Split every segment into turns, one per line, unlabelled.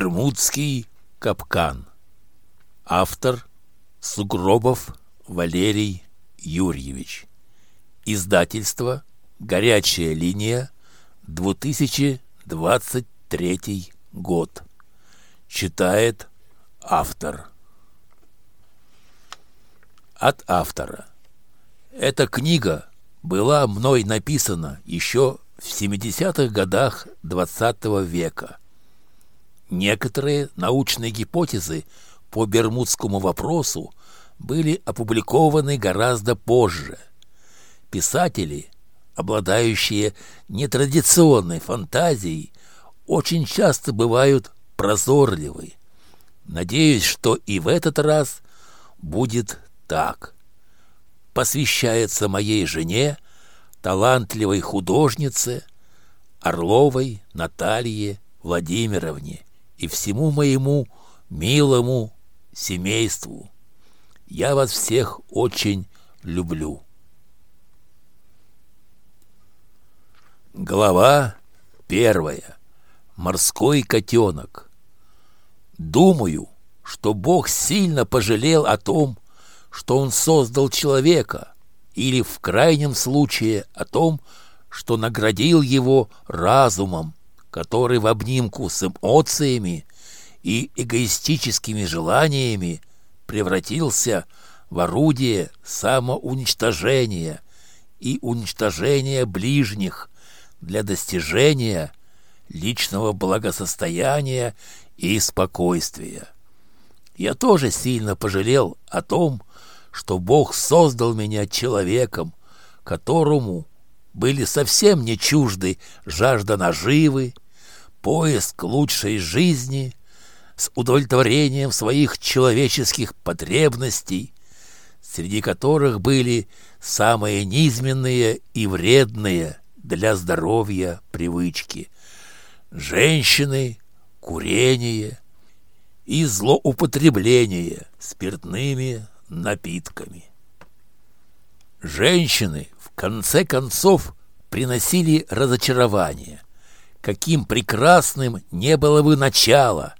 Бермудский капкан. Автор Сугробов Валерий Юрьевич. Издательство «Горячая линия», 2023 год. Читает автор. От автора. Эта книга была мной написана еще в 70-х годах XX -го века. Некоторые научные гипотезы по Бермудскому вопросу были опубликованы гораздо позже. Писатели, обладающие нетрадиционной фантазией, очень часто бывают прозорливы. Надеюсь, что и в этот раз будет так. Посвящается моей жене, талантливой художнице Орловой Наталье Владимировне и всему моему милому семейству. Я вас всех очень люблю. Глава первая. Морской котенок. Думаю, что Бог сильно пожалел о том, что Он создал человека, или в крайнем случае о том, что наградил его разумом, который в обнимку с эмоциями и эгоистическими желаниями превратился в орудие самоуничтожения и уничтожения ближних для достижения личного благосостояния и спокойствия. Я тоже сильно пожалел о том, что Бог создал меня человеком, которому были совсем не чужды жажда наживы, поиск лучшей жизни с удовлетворением своих человеческих потребностей, среди которых были самые низменные и вредные для здоровья привычки – женщины, курение и злоупотребление спиртными напитками. Женщины, в конце концов, приносили разочарование. Каким прекрасным не было бы начало.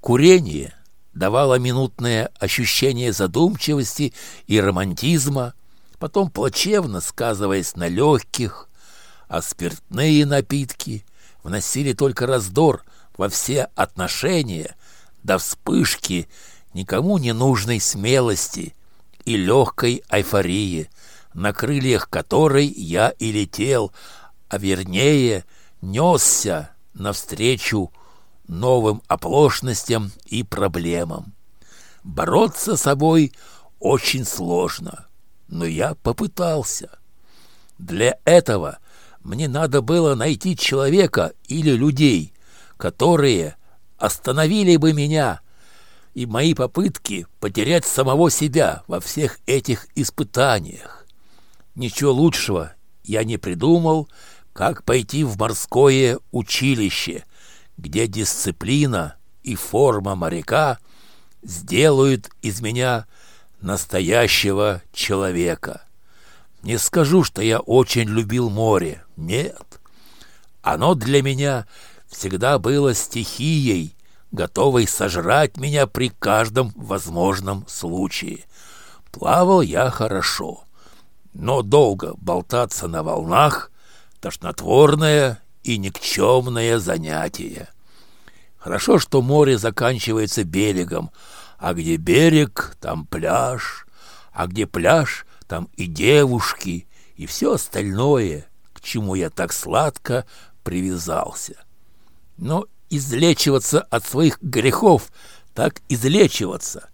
Курение давало минутное ощущение задумчивости и романтизма, потом плачевно сказываясь на легких, а спиртные напитки вносили только раздор во все отношения до вспышки никому не нужной смелости и легкой эйфории, на крыльях которой я и летел, а вернее несся навстречу новым оплошностям и проблемам. Бороться с собой очень сложно, но я попытался. Для этого мне надо было найти человека или людей, которые остановили бы меня и мои попытки потерять самого себя во всех этих испытаниях. Ничего лучшего я не придумал, как пойти в морское училище, где дисциплина и форма моряка сделают из меня настоящего человека. Не скажу, что я очень любил море. Нет. Оно для меня всегда было стихией, готовой сожрать меня при каждом возможном случае. Плавал я хорошо, но долго болтаться на волнах — тошнотворное и никчемное занятие. Хорошо, что море заканчивается берегом, а где берег, там пляж, а где пляж, там и девушки, и все остальное, к чему я так сладко привязался. Но излечиваться от своих грехов, так излечиваться.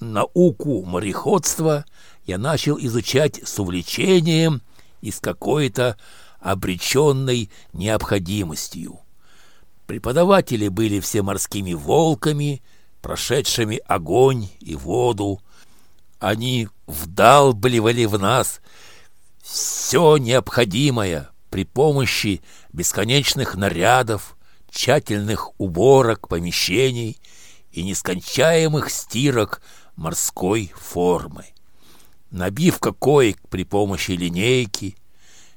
Науку мореходства я начал изучать с увлечением и с какой-то обреченной необходимостью. Преподаватели были все морскими волками, прошедшими огонь и воду. Они вдалбливали в нас все необходимое при помощи бесконечных нарядов, тщательных уборок помещений и нескончаемых стирок морской формы. Набивка коек при помощи линейки,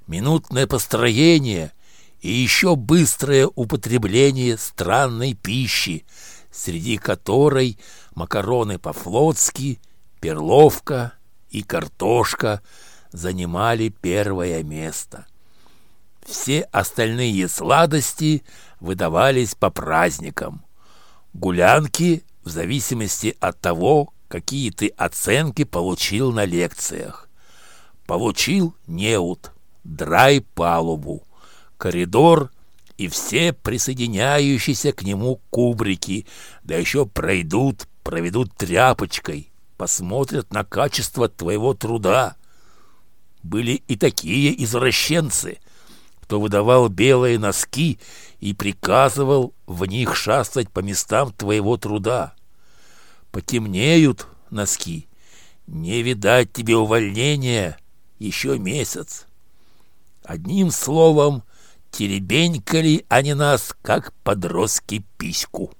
минутное построение и еще быстрое употребление странной пищи, среди которой макароны по-флотски, перловка и картошка занимали первое место. Все остальные сладости выдавались по праздникам. Гулянки в зависимости от того, какие ты оценки получил на лекциях. Получил неуд, драй палубу, коридор и все присоединяющиеся к нему кубрики, да еще пройдут, проведут тряпочкой, посмотрят на качество твоего труда. Были и такие извращенцы, кто выдавал белые носки и приказывал в них шастать по местам твоего труда. Потемнеют носки, не видать тебе увольнения еще месяц. Одним словом, теребенькали они нас, как подростки письку.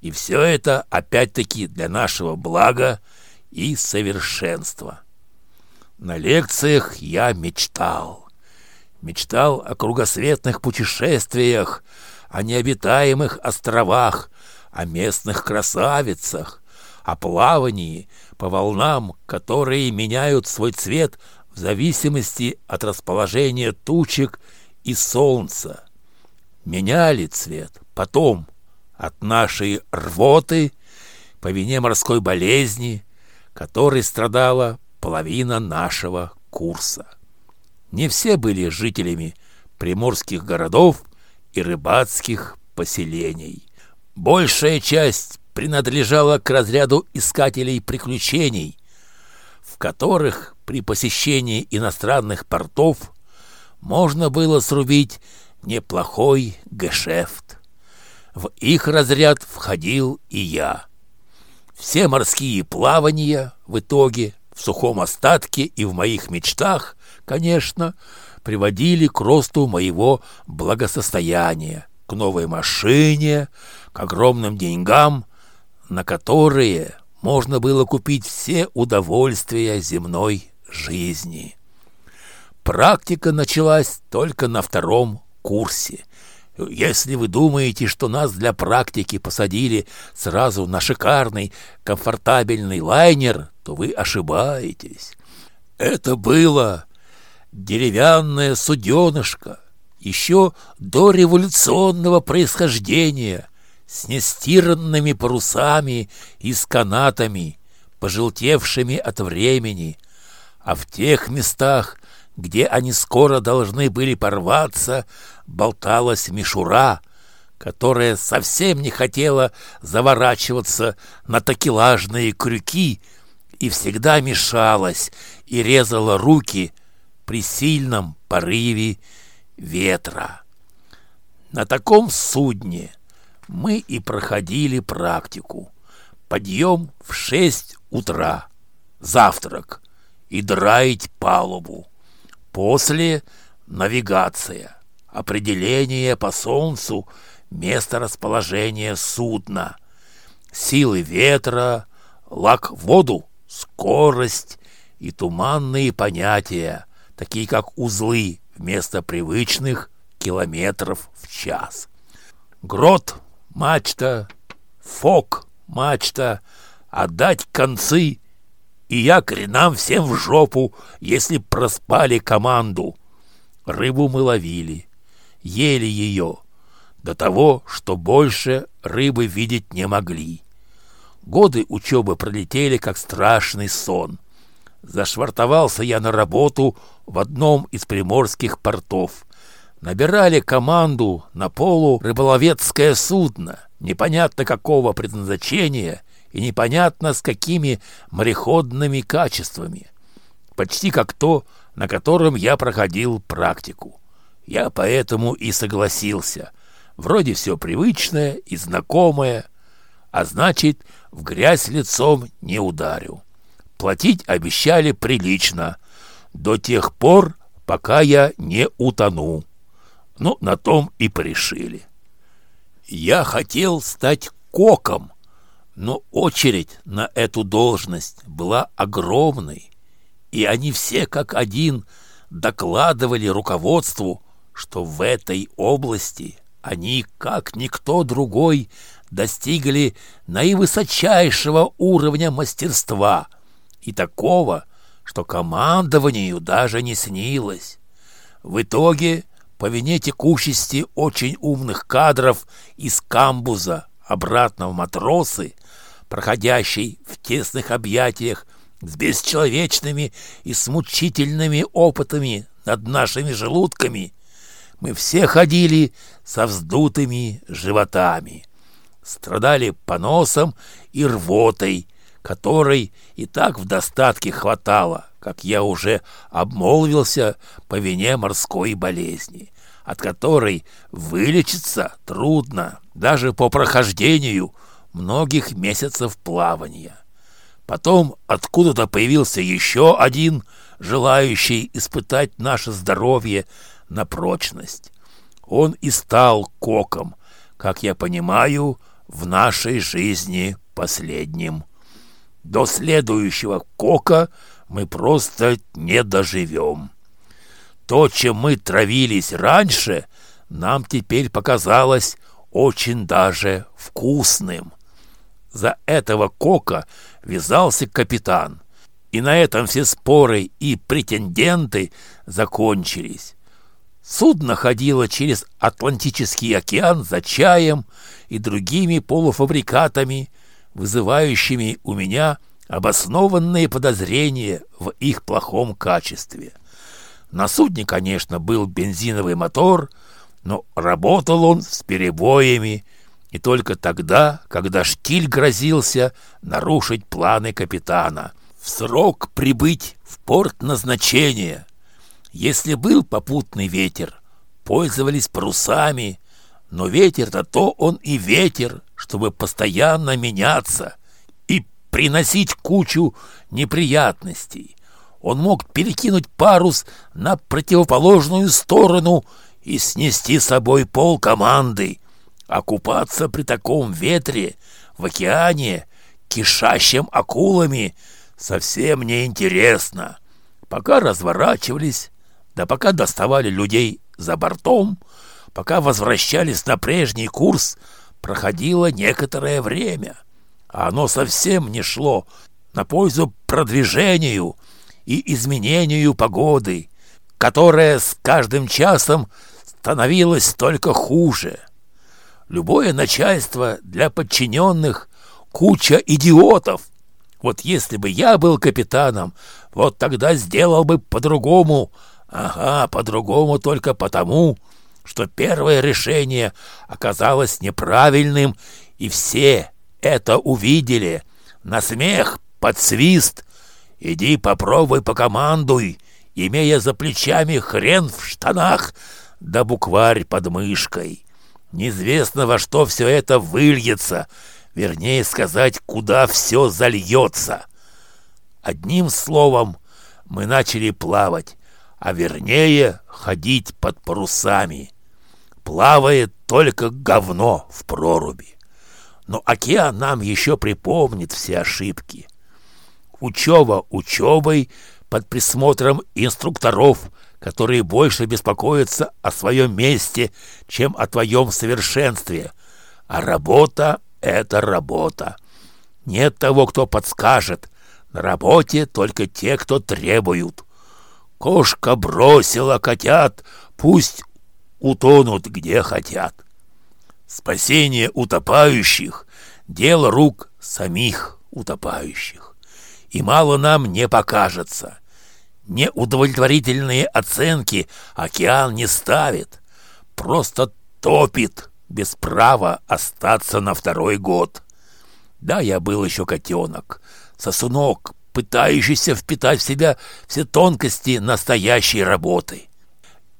И все это, опять-таки, для нашего блага и совершенства. На лекциях я мечтал. Мечтал о кругосветных путешествиях, о необитаемых островах, о местных красавицах, о плавании по волнам, которые меняют свой цвет в зависимости от расположения тучек и солнца. Меняли цвет потом от нашей рвоты по вине морской болезни, которой страдала половина нашего курса. Не все были жителями приморских городов и рыбацких поселений. Большая часть принадлежала к разряду искателей приключений, в которых при посещении иностранных портов можно было срубить неплохой гешефт. В их разряд входил и я. Все морские плавания в итоге, в сухом остатке и в моих мечтах, конечно, приводили к росту моего благосостояния, к новой машине, к огромным деньгам, на которые можно было купить все удовольствия земной жизни. Практика началась только на втором курсе. Если вы думаете, что нас для практики посадили сразу на шикарный, комфортабельный лайнер, то вы ошибаетесь. Это было деревянное суденышко, еще до революционного происхождения, с нестиранными парусами и с канатами, пожелтевшими от времени, а в тех местах, где они скоро должны были порваться, болталась мишура, которая совсем не хотела заворачиваться на такелажные крюки и всегда мешалась и резала руки при сильном порыве ветра. На таком судне мы и проходили практику. Подъем в шесть утра, завтрак и драить палубу. После навигация, определение по солнцу места расположения судна, силы ветра, лак воду, скорость и туманные понятия, такие как узлы вместо привычных километров в час. Грот, мачта, фок, мачта, отдать концы и якорь нам всем в жопу, если проспали команду. Рыбу мы ловили, ели ее, до того, что больше рыбы видеть не могли. Годы учебы пролетели, как страшный сон. Зашвартовался я на работу в одном из приморских портов. Набирали команду на полу рыболовецкое судно, непонятно какого предназначения — и непонятно с какими мореходными качествами. Почти как то, на котором я проходил практику. Я поэтому и согласился. Вроде все привычное и знакомое, а значит, в грязь лицом не ударю. Платить обещали прилично, до тех пор, пока я не утону. Ну, на том и порешили. Я хотел стать коком, но очередь на эту должность была огромной, и они все как один докладывали руководству, что в этой области они, как никто другой, достигли наивысочайшего уровня мастерства и такого, что командованию даже не снилось. В итоге, по вине текущести очень умных кадров из камбуза обратно в матросы, проходящий в тесных объятиях с бесчеловечными и смучительными опытами над нашими желудками, мы все ходили со вздутыми животами, страдали поносом и рвотой, которой и так в достатке хватало, как я уже обмолвился по вине морской болезни, от которой вылечиться трудно даже по прохождению многих месяцев плавания. Потом откуда-то появился еще один, желающий испытать наше здоровье на прочность. Он и стал коком, как я понимаю, в нашей жизни последним. До следующего кока мы просто не доживем. То, чем мы травились раньше, нам теперь показалось очень даже вкусным. За этого кока вязался капитан, и на этом все споры и претенденты закончились. Судно ходило через Атлантический океан за чаем и другими полуфабрикатами, вызывающими у меня обоснованные подозрения в их плохом качестве. На судне, конечно, был бензиновый мотор, но работал он с перебоями, и только тогда, когда штиль грозился нарушить планы капитана, в срок прибыть в порт назначения. Если был попутный ветер, пользовались парусами, но ветер-то то он и ветер, чтобы постоянно меняться и приносить кучу неприятностей. Он мог перекинуть парус на противоположную сторону и снести с собой пол команды. А купаться при таком ветре в океане, кишащем акулами, совсем не интересно. Пока разворачивались, да пока доставали людей за бортом, пока возвращались на прежний курс, проходило некоторое время, а оно совсем не шло на пользу продвижению и изменению погоды, которая с каждым часом становилась только хуже. Любое начальство для подчиненных — куча идиотов. Вот если бы я был капитаном, вот тогда сделал бы по-другому. Ага, по-другому только потому, что первое решение оказалось неправильным, и все это увидели. На смех, под свист. Иди попробуй покомандуй, имея за плечами хрен в штанах да букварь под мышкой. Неизвестно, во что все это выльется, вернее сказать, куда все зальется. Одним словом, мы начали плавать, а вернее ходить под парусами. Плавает только говно в проруби. Но океан нам еще припомнит все ошибки. Учеба учебой под присмотром инструкторов, которые больше беспокоятся о своем месте, чем о твоем совершенстве. А работа — это работа. Нет того, кто подскажет. На работе только те, кто требуют. Кошка бросила котят, пусть утонут где хотят. Спасение утопающих — дело рук самих утопающих. И мало нам не покажется. Неудовлетворительные оценки океан не ставит, просто топит без права остаться на второй год. Да, я был еще котенок, сосунок, пытающийся впитать в себя все тонкости настоящей работы.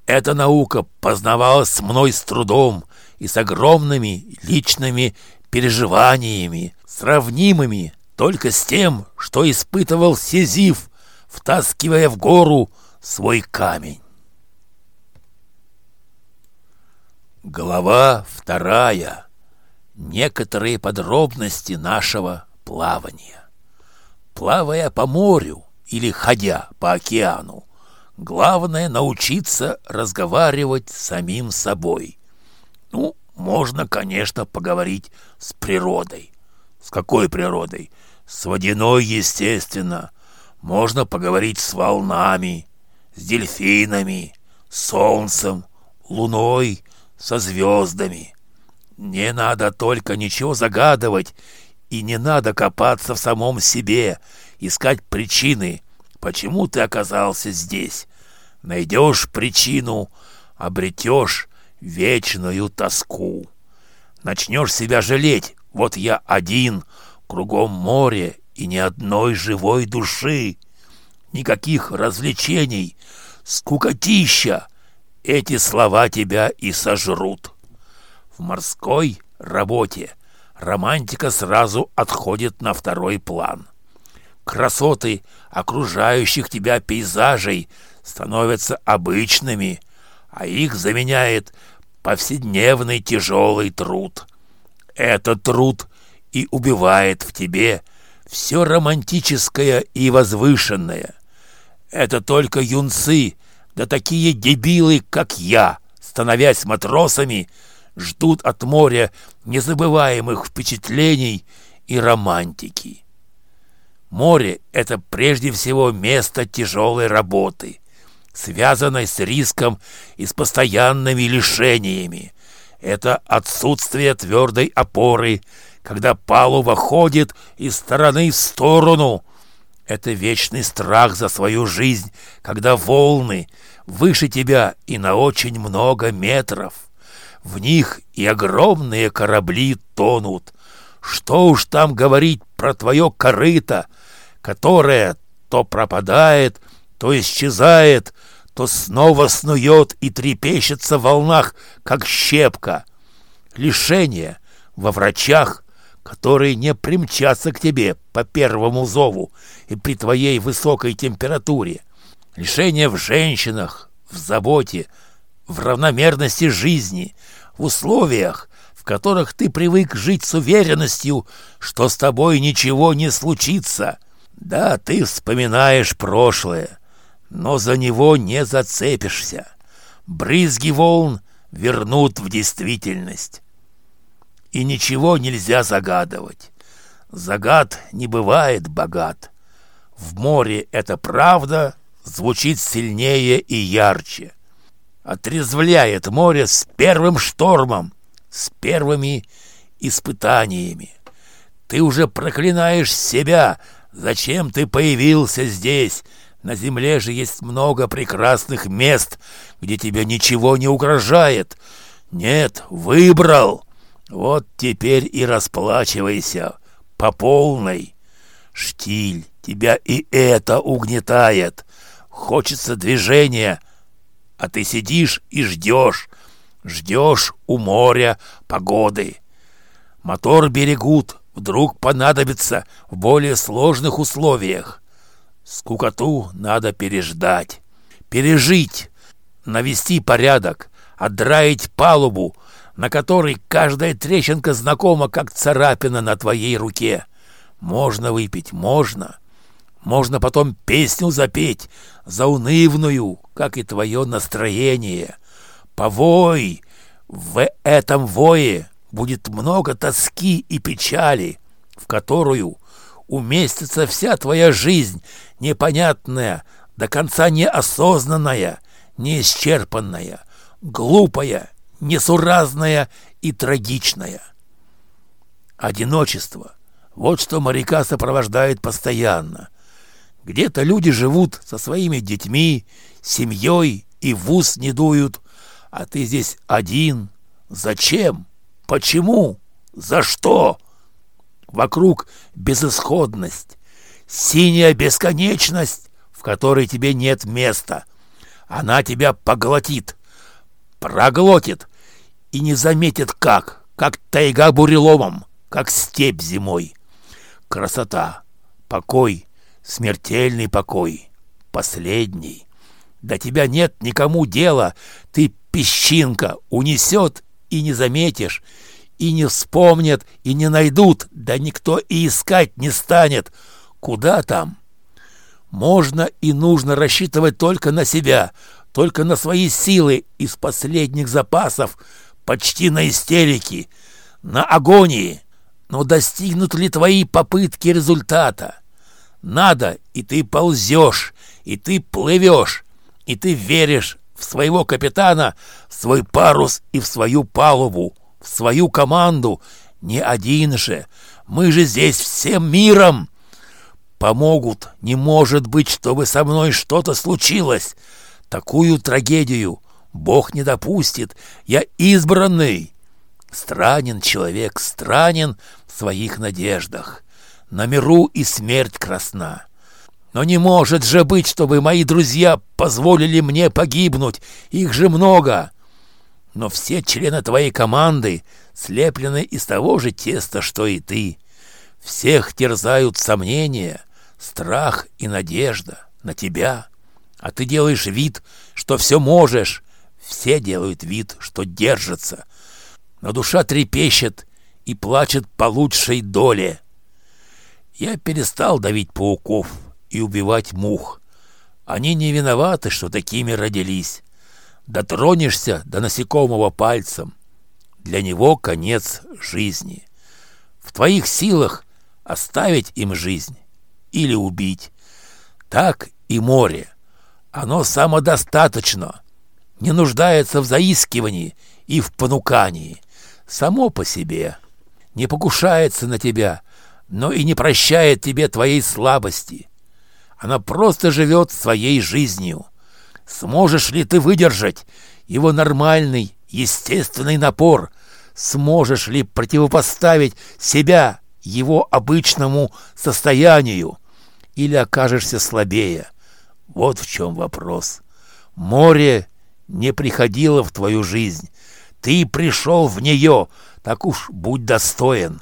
Эта наука познавалась мной с трудом и с огромными личными переживаниями, сравнимыми только с тем, что испытывал Сизиф, втаскивая в гору свой камень. Глава вторая. Некоторые подробности нашего плавания плавая по морю или ходя по океану, Главное — научиться разговаривать с самим собой. Ну, можно, конечно, поговорить с природой. С какой природой? С водяной, естественно. Можно поговорить с волнами, с дельфинами, с солнцем, луной, со звездами. Не надо только ничего загадывать, и не надо копаться в самом себе, искать причины, почему ты оказался здесь. Найдешь причину, обретешь вечную тоску. Начнешь себя жалеть, вот я один, кругом море и ни одной живой души. Никаких развлечений, скукотища. Эти слова тебя и сожрут. В морской работе романтика сразу отходит на второй план. Красоты окружающих тебя пейзажей становятся обычными, а их заменяет повседневный тяжелый труд. Этот труд и убивает в тебе все романтическое и возвышенное. Это только юнцы, да такие дебилы, как я, становясь матросами, ждут от моря незабываемых впечатлений и романтики. Море — это прежде всего место тяжелой работы, связанной с риском и с постоянными лишениями. Это отсутствие твердой опоры, когда палуба ходит из стороны в сторону. Это вечный страх за свою жизнь, когда волны выше тебя и на очень много метров. В них и огромные корабли тонут. Что уж там говорить про твое корыто, которое то пропадает, то исчезает, то снова снует и трепещется в волнах, как щепка. Лишение во врачах, которые не примчатся к тебе по первому зову и при твоей высокой температуре. Лишение в женщинах, в заботе, в равномерности жизни, в условиях, в которых ты привык жить с уверенностью, что с тобой ничего не случится. Да, ты вспоминаешь прошлое, но за него не зацепишься. Брызги волн вернут в действительность. И ничего нельзя загадывать. Загад не бывает богат. В море это правда звучит сильнее и ярче отрезвляет море с первым штормом, с первыми испытаниями. Ты уже проклинаешь себя, зачем ты появился здесь. На земле же есть много прекрасных мест, где тебе ничего не угрожает. Нет, выбрал. Вот теперь и расплачивайся по полной. Штиль, тебя и это угнетает. Хочется движения — а ты сидишь и ждешь, ждешь у моря погоды. Мотор берегут, вдруг понадобится в более сложных условиях. Скукоту надо переждать, пережить, навести порядок, отдраить палубу, на которой каждая трещинка знакома, как царапина на твоей руке. Можно выпить, можно. Можно потом песню запеть, заунывную, как и твое настроение. Повой! В этом вое будет много тоски и печали, в которую уместится вся твоя жизнь, непонятная, до конца неосознанная, неисчерпанная, глупая, несуразная и трагичная. Одиночество — вот что моряка сопровождает постоянно. Где-то люди живут со своими детьми, семьей и в ус не дуют, а ты здесь один. Зачем? Почему? За что? Вокруг безысходность, синяя бесконечность, в которой тебе нет места. Она тебя поглотит, проглотит и не заметит как, как тайга буреломом, как степь зимой. Красота, покой — смертельный покой, последний. До тебя нет никому дела, ты песчинка, унесет и не заметишь, и не вспомнят, и не найдут, да никто и искать не станет. Куда там? можно и нужно рассчитывать только на себя, только на свои силы из последних запасов, почти на истерике, на агонии. Но достигнут ли твои попытки результата? Надо, и ты ползешь, и ты плывешь, и ты веришь в своего капитана, в свой парус и в свою палубу, в свою команду. Не один же. Мы же здесь всем миром. Помогут. Не может быть, чтобы со мной что-то случилось. Такую трагедию Бог не допустит. Я избранный. Странен человек, странен в своих надеждах. На миру и смерть красна. Но не может же быть, чтобы мои друзья позволили мне погибнуть. Их же много. Но все члены твоей команды слеплены из того же теста, что и ты. Всех терзают сомнения, страх и надежда на тебя. А ты делаешь вид, что все можешь. Все делают вид, что держатся. Но душа трепещет и плачет по лучшей доле. Я перестал давить пауков и убивать мух. Они не виноваты, что такими родились. Дотронешься до насекомого пальцем. Для него конец жизни. В твоих силах оставить им жизнь или убить. Так и море. Оно самодостаточно, не нуждается в заискивании и в понукании. Само по себе. Не покушается на тебя, но и не прощает тебе твоей слабости. Она просто живет своей жизнью. Сможешь ли ты выдержать его нормальный, естественный напор? Сможешь ли противопоставить себя его обычному состоянию? Или окажешься слабее? Вот в чем вопрос. Море не приходило в твою жизнь. Ты пришел в нее, так уж будь достоин.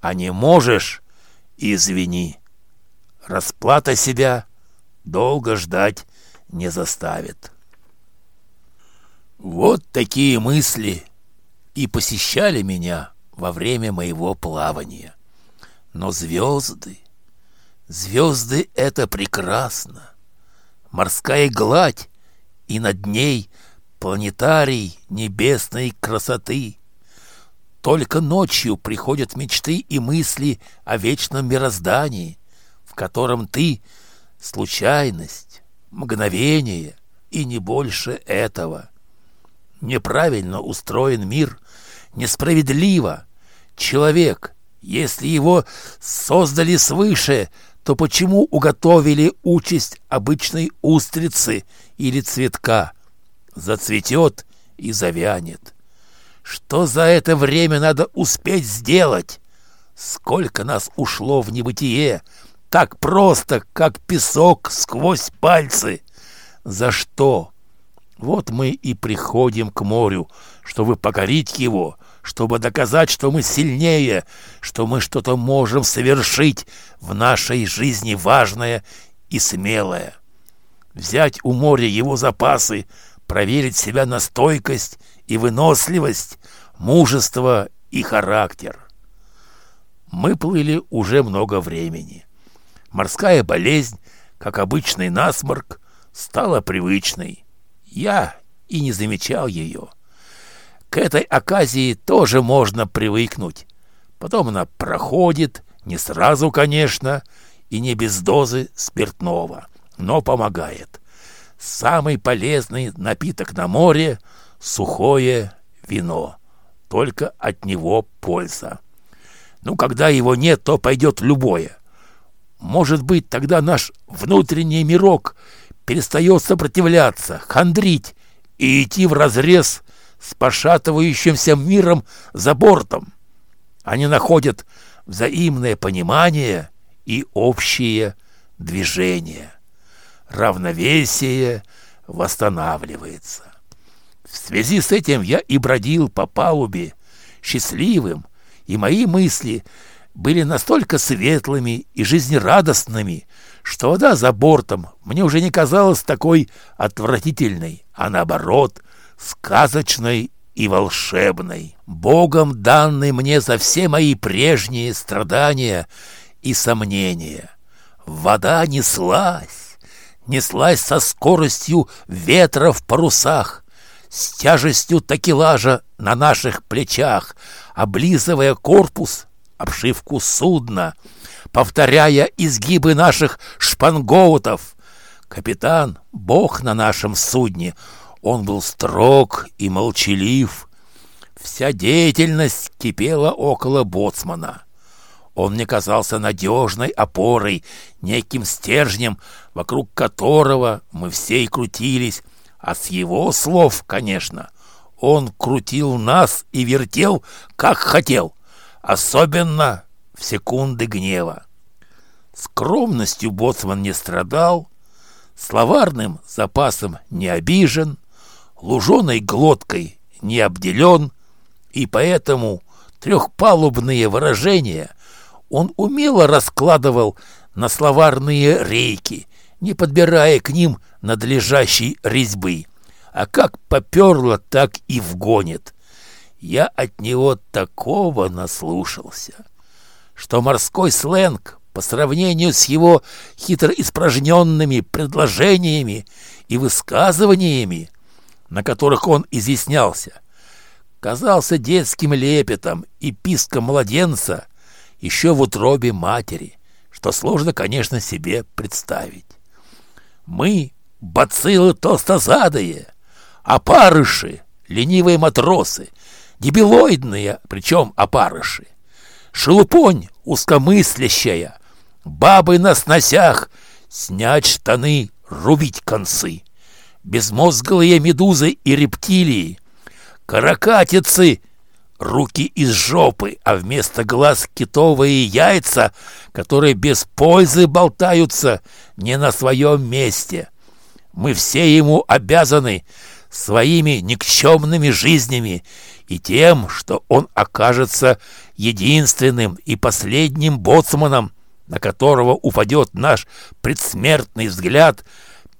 А не можешь — извини. Расплата себя долго ждать не заставит. Вот такие мысли и посещали меня во время моего плавания. Но звезды, звезды — это прекрасно. Морская гладь и над ней планетарий небесной красоты. Только ночью приходят мечты и мысли о вечном мироздании, в котором ты — случайность, мгновение и не больше этого. Неправильно устроен мир, несправедливо. Человек, если его создали свыше, то почему уготовили участь обычной устрицы или цветка? Зацветет и завянет. Что за это время надо успеть сделать? Сколько нас ушло в небытие, так просто, как песок сквозь пальцы. За что? Вот мы и приходим к морю, чтобы покорить его, чтобы доказать, что мы сильнее, что мы что-то можем совершить в нашей жизни важное и смелое. Взять у моря его запасы, проверить себя на стойкость и выносливость, мужество и характер. Мы плыли уже много времени. Морская болезнь, как обычный насморк, стала привычной. Я и не замечал ее. К этой оказии тоже можно привыкнуть. Потом она проходит, не сразу, конечно, и не без дозы спиртного, но помогает. Самый полезный напиток на море — сухое вино. Только от него польза. Ну, когда его нет, то пойдет любое. Может быть, тогда наш внутренний мирок перестает сопротивляться, хандрить и идти в разрез с пошатывающимся миром за бортом. Они находят взаимное понимание и общее движение. Равновесие восстанавливается. В связи с этим я и бродил по палубе, счастливым, и мои мысли — были настолько светлыми и жизнерадостными, что вода за бортом мне уже не казалась такой отвратительной, а наоборот, сказочной и волшебной, Богом данной мне за все мои прежние страдания и сомнения. Вода неслась, неслась со скоростью ветра в парусах, с тяжестью такелажа на наших плечах, облизывая корпус, обшивку судна, повторяя изгибы наших шпангоутов. Капитан — бог на нашем судне. Он был строг и молчалив. Вся деятельность кипела около боцмана. Он мне казался надежной опорой, неким стержнем, вокруг которого мы все и крутились, а с его слов, конечно, он крутил нас и вертел, как хотел, особенно в секунды гнева. Скромностью боцман не страдал, словарным запасом не обижен, луженой глоткой не обделен, и поэтому трехпалубные выражения он умело раскладывал на словарные рейки, не подбирая к ним надлежащей резьбы. А как поперло, так и вгонит. Я от него такого наслушался, что морской сленг по сравнению с его хитро испражненными предложениями и высказываниями, на которых он изъяснялся, казался детским лепетом и писком младенца еще в утробе матери, что сложно, конечно, себе представить. Мы — бациллы толстозадые, опарыши, ленивые матросы, дебилоидные, причем опарыши, шелупонь узкомыслящая, бабы на сносях, снять штаны, рубить концы, безмозглые медузы и рептилии, каракатицы — руки из жопы, а вместо глаз китовые яйца, которые без пользы болтаются не на своем месте. Мы все ему обязаны своими никчемными жизнями и тем, что он окажется единственным и последним боцманом, на которого упадет наш предсмертный взгляд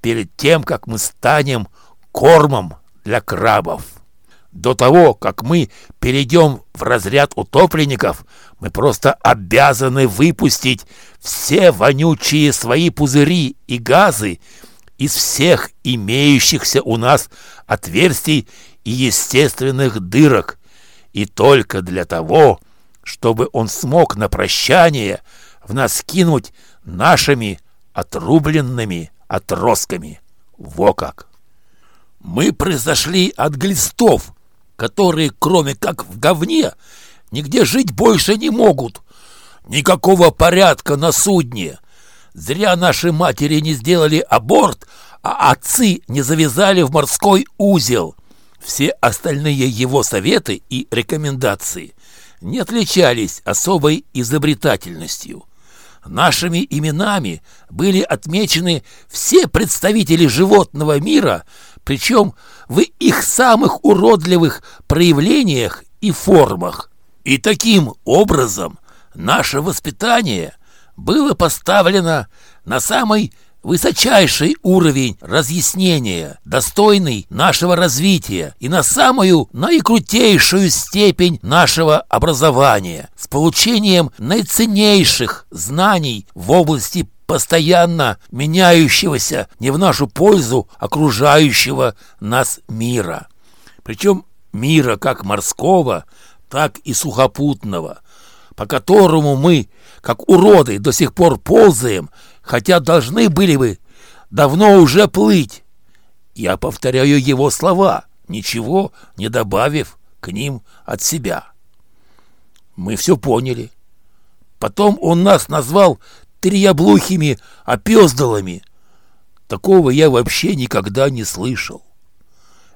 перед тем, как мы станем кормом для крабов. До того, как мы перейдем в разряд утопленников, мы просто обязаны выпустить все вонючие свои пузыри и газы из всех имеющихся у нас отверстий и естественных дырок, и только для того, чтобы он смог на прощание в нас кинуть нашими отрубленными отростками. Во как! Мы произошли от глистов, которые, кроме как в говне, нигде жить больше не могут. Никакого порядка на судне. Зря наши матери не сделали аборт, а отцы не завязали в морской узел. Все остальные его советы и рекомендации не отличались особой изобретательностью. Нашими именами были отмечены все представители животного мира, причем в их самых уродливых проявлениях и формах. И таким образом наше воспитание было поставлено на самый высочайший уровень разъяснения, достойный нашего развития и на самую наикрутейшую степень нашего образования с получением наиценнейших знаний в области постоянно меняющегося не в нашу пользу окружающего нас мира. Причем мира как морского, так и сухопутного, по которому мы, как уроды, до сих пор ползаем, хотя должны были бы давно уже плыть. Я повторяю его слова, ничего не добавив к ним от себя. Мы все поняли. Потом он нас назвал тряблухими опездалами. Такого я вообще никогда не слышал.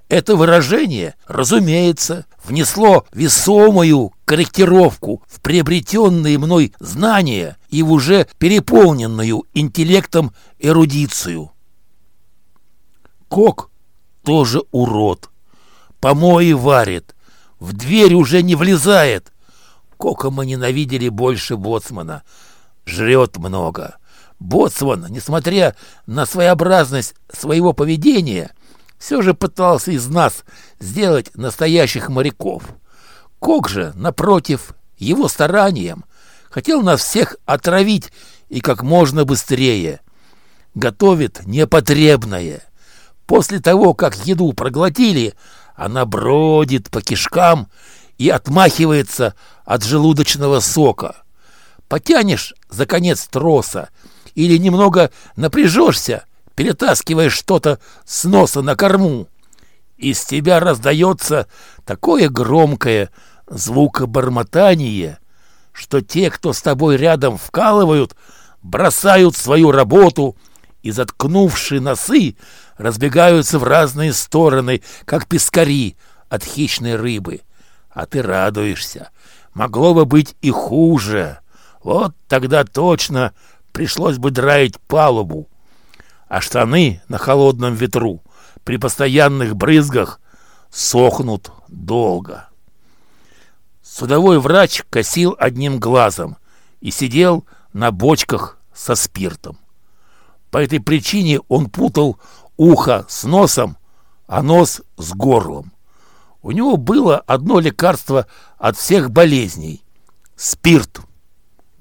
Это выражение, разумеется, внесло весомую корректировку в приобретенные мной знания и в уже переполненную интеллектом эрудицию. Кок тоже урод. Помои варит, в дверь уже не влезает. Кока мы ненавидели больше боцмана — жрет много. Боцман, несмотря на своеобразность своего поведения, все же пытался из нас сделать настоящих моряков. Кок же, напротив, его старанием, хотел нас всех отравить и как можно быстрее. Готовит непотребное. После того, как еду проглотили, она бродит по кишкам и отмахивается от желудочного сока. Потянешь за конец троса или немного напряжешься, перетаскивая что-то с носа на корму. Из тебя раздается такое громкое звукобормотание, что те, кто с тобой рядом вкалывают, бросают свою работу и, заткнувшие носы, разбегаются в разные стороны, как пескари от хищной рыбы. А ты радуешься. Могло бы быть и хуже. Вот тогда точно пришлось бы драить палубу. А штаны на холодном ветру при постоянных брызгах сохнут долго. Судовой врач косил одним глазом и сидел на бочках со спиртом. По этой причине он путал ухо с носом, а нос с горлом. У него было одно лекарство от всех болезней – спирт.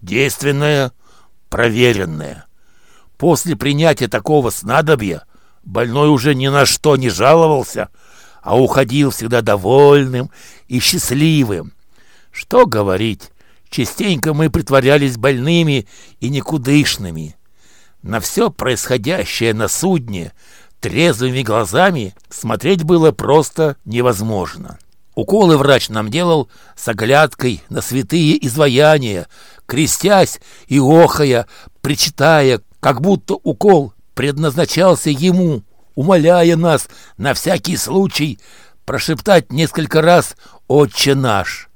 Действенное, проверенное. После принятия такого снадобья больной уже ни на что не жаловался, а уходил всегда довольным и счастливым. Что говорить, частенько мы притворялись больными и никудышными. На все происходящее на судне трезвыми глазами смотреть было просто невозможно. Уколы врач нам делал с оглядкой на святые изваяния, крестясь и охая, причитая, как будто укол предназначался ему, умоляя нас на всякий случай прошептать несколько раз «Отче наш».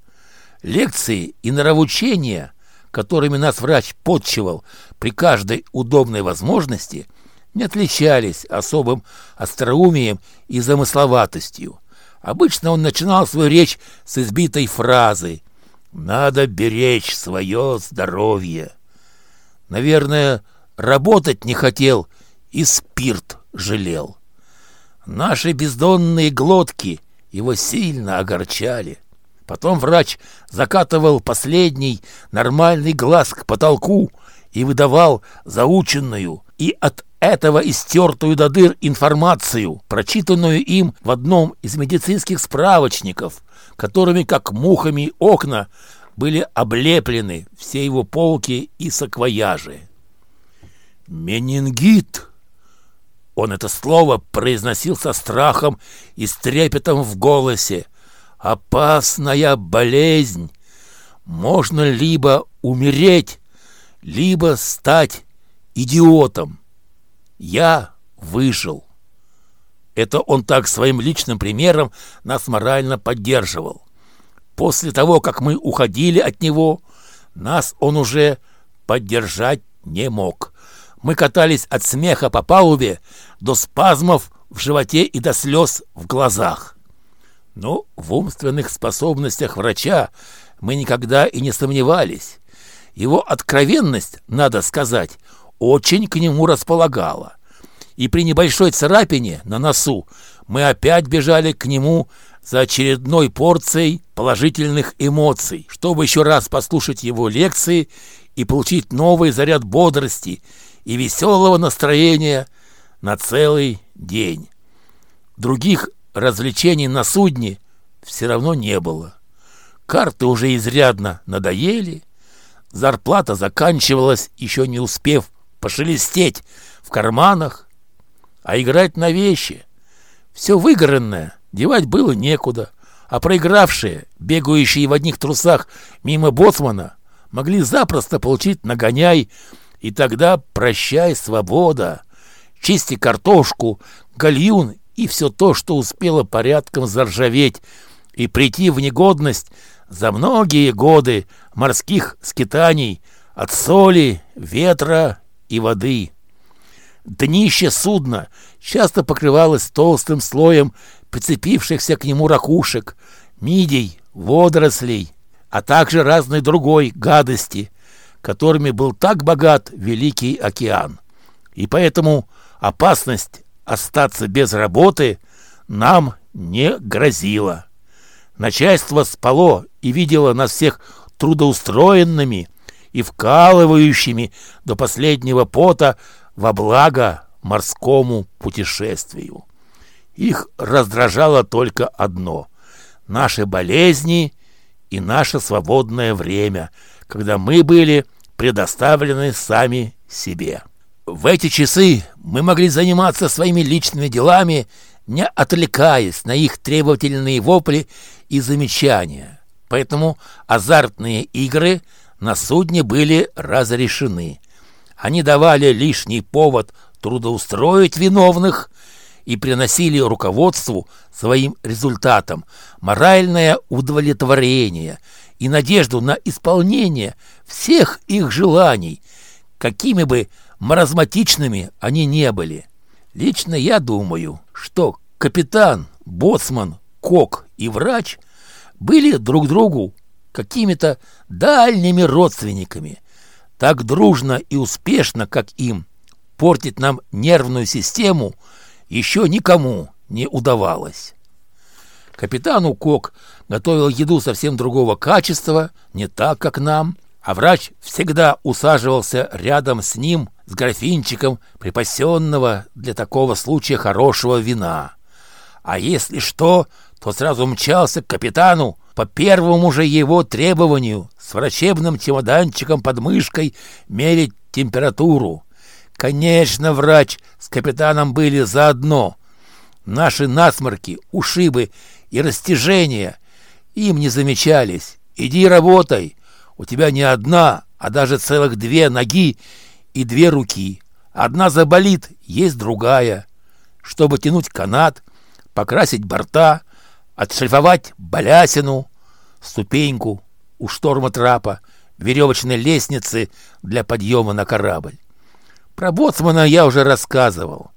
Лекции и нравоучения, которыми нас врач подчивал при каждой удобной возможности, не отличались особым остроумием и замысловатостью. Обычно он начинал свою речь с избитой фразы «Надо беречь свое здоровье». Наверное, работать не хотел и спирт жалел. Наши бездонные глотки его сильно огорчали. Потом врач закатывал последний нормальный глаз к потолку и выдавал заученную и от этого истертую до дыр информацию, прочитанную им в одном из медицинских справочников, которыми, как мухами окна, были облеплены все его полки и саквояжи. «Менингит!» Он это слово произносил со страхом и с трепетом в голосе – опасная болезнь. Можно либо умереть, либо стать идиотом. Я выжил. Это он так своим личным примером нас морально поддерживал. После того, как мы уходили от него, нас он уже поддержать не мог. Мы катались от смеха по палубе до спазмов в животе и до слез в глазах. Но в умственных способностях врача мы никогда и не сомневались. Его откровенность, надо сказать, очень к нему располагала. И при небольшой царапине на носу мы опять бежали к нему за очередной порцией положительных эмоций, чтобы еще раз послушать его лекции и получить новый заряд бодрости и веселого настроения на целый день. Других развлечений на судне все равно не было. Карты уже изрядно надоели, зарплата заканчивалась, еще не успев пошелестеть в карманах, а играть на вещи. Все выигранное, девать было некуда, а проигравшие, бегающие в одних трусах мимо боцмана, могли запросто получить нагоняй, и тогда прощай, свобода. Чисти картошку, гальюн и все то, что успело порядком заржаветь и прийти в негодность за многие годы морских скитаний от соли, ветра и воды. Днище судна часто покрывалось толстым слоем прицепившихся к нему ракушек, мидий, водорослей, а также разной другой гадости, которыми был так богат Великий океан. И поэтому опасность остаться без работы нам не грозило. Начальство спало и видело нас всех трудоустроенными и вкалывающими до последнего пота во благо морскому путешествию. Их раздражало только одно — наши болезни и наше свободное время, когда мы были предоставлены сами себе. В эти часы мы могли заниматься своими личными делами, не отвлекаясь на их требовательные вопли и замечания. Поэтому азартные игры на судне были разрешены. Они давали лишний повод трудоустроить виновных и приносили руководству своим результатам моральное удовлетворение и надежду на исполнение всех их желаний, какими бы маразматичными они не были. Лично я думаю, что капитан, боцман, кок и врач были друг другу какими-то дальними родственниками. Так дружно и успешно, как им, портить нам нервную систему еще никому не удавалось. Капитану Кок готовил еду совсем другого качества, не так, как нам, а врач всегда усаживался рядом с ним с графинчиком припасенного для такого случая хорошего вина. А если что, то сразу мчался к капитану по первому же его требованию с врачебным чемоданчиком под мышкой мерить температуру. Конечно, врач с капитаном были заодно. Наши насморки, ушибы и растяжения им не замечались. Иди работай, у тебя не одна, а даже целых две ноги и две руки. Одна заболит, есть другая. Чтобы тянуть канат, покрасить борта, отшлифовать балясину, ступеньку у шторма трапа, веревочной лестницы для подъема на корабль. Про боцмана я уже рассказывал.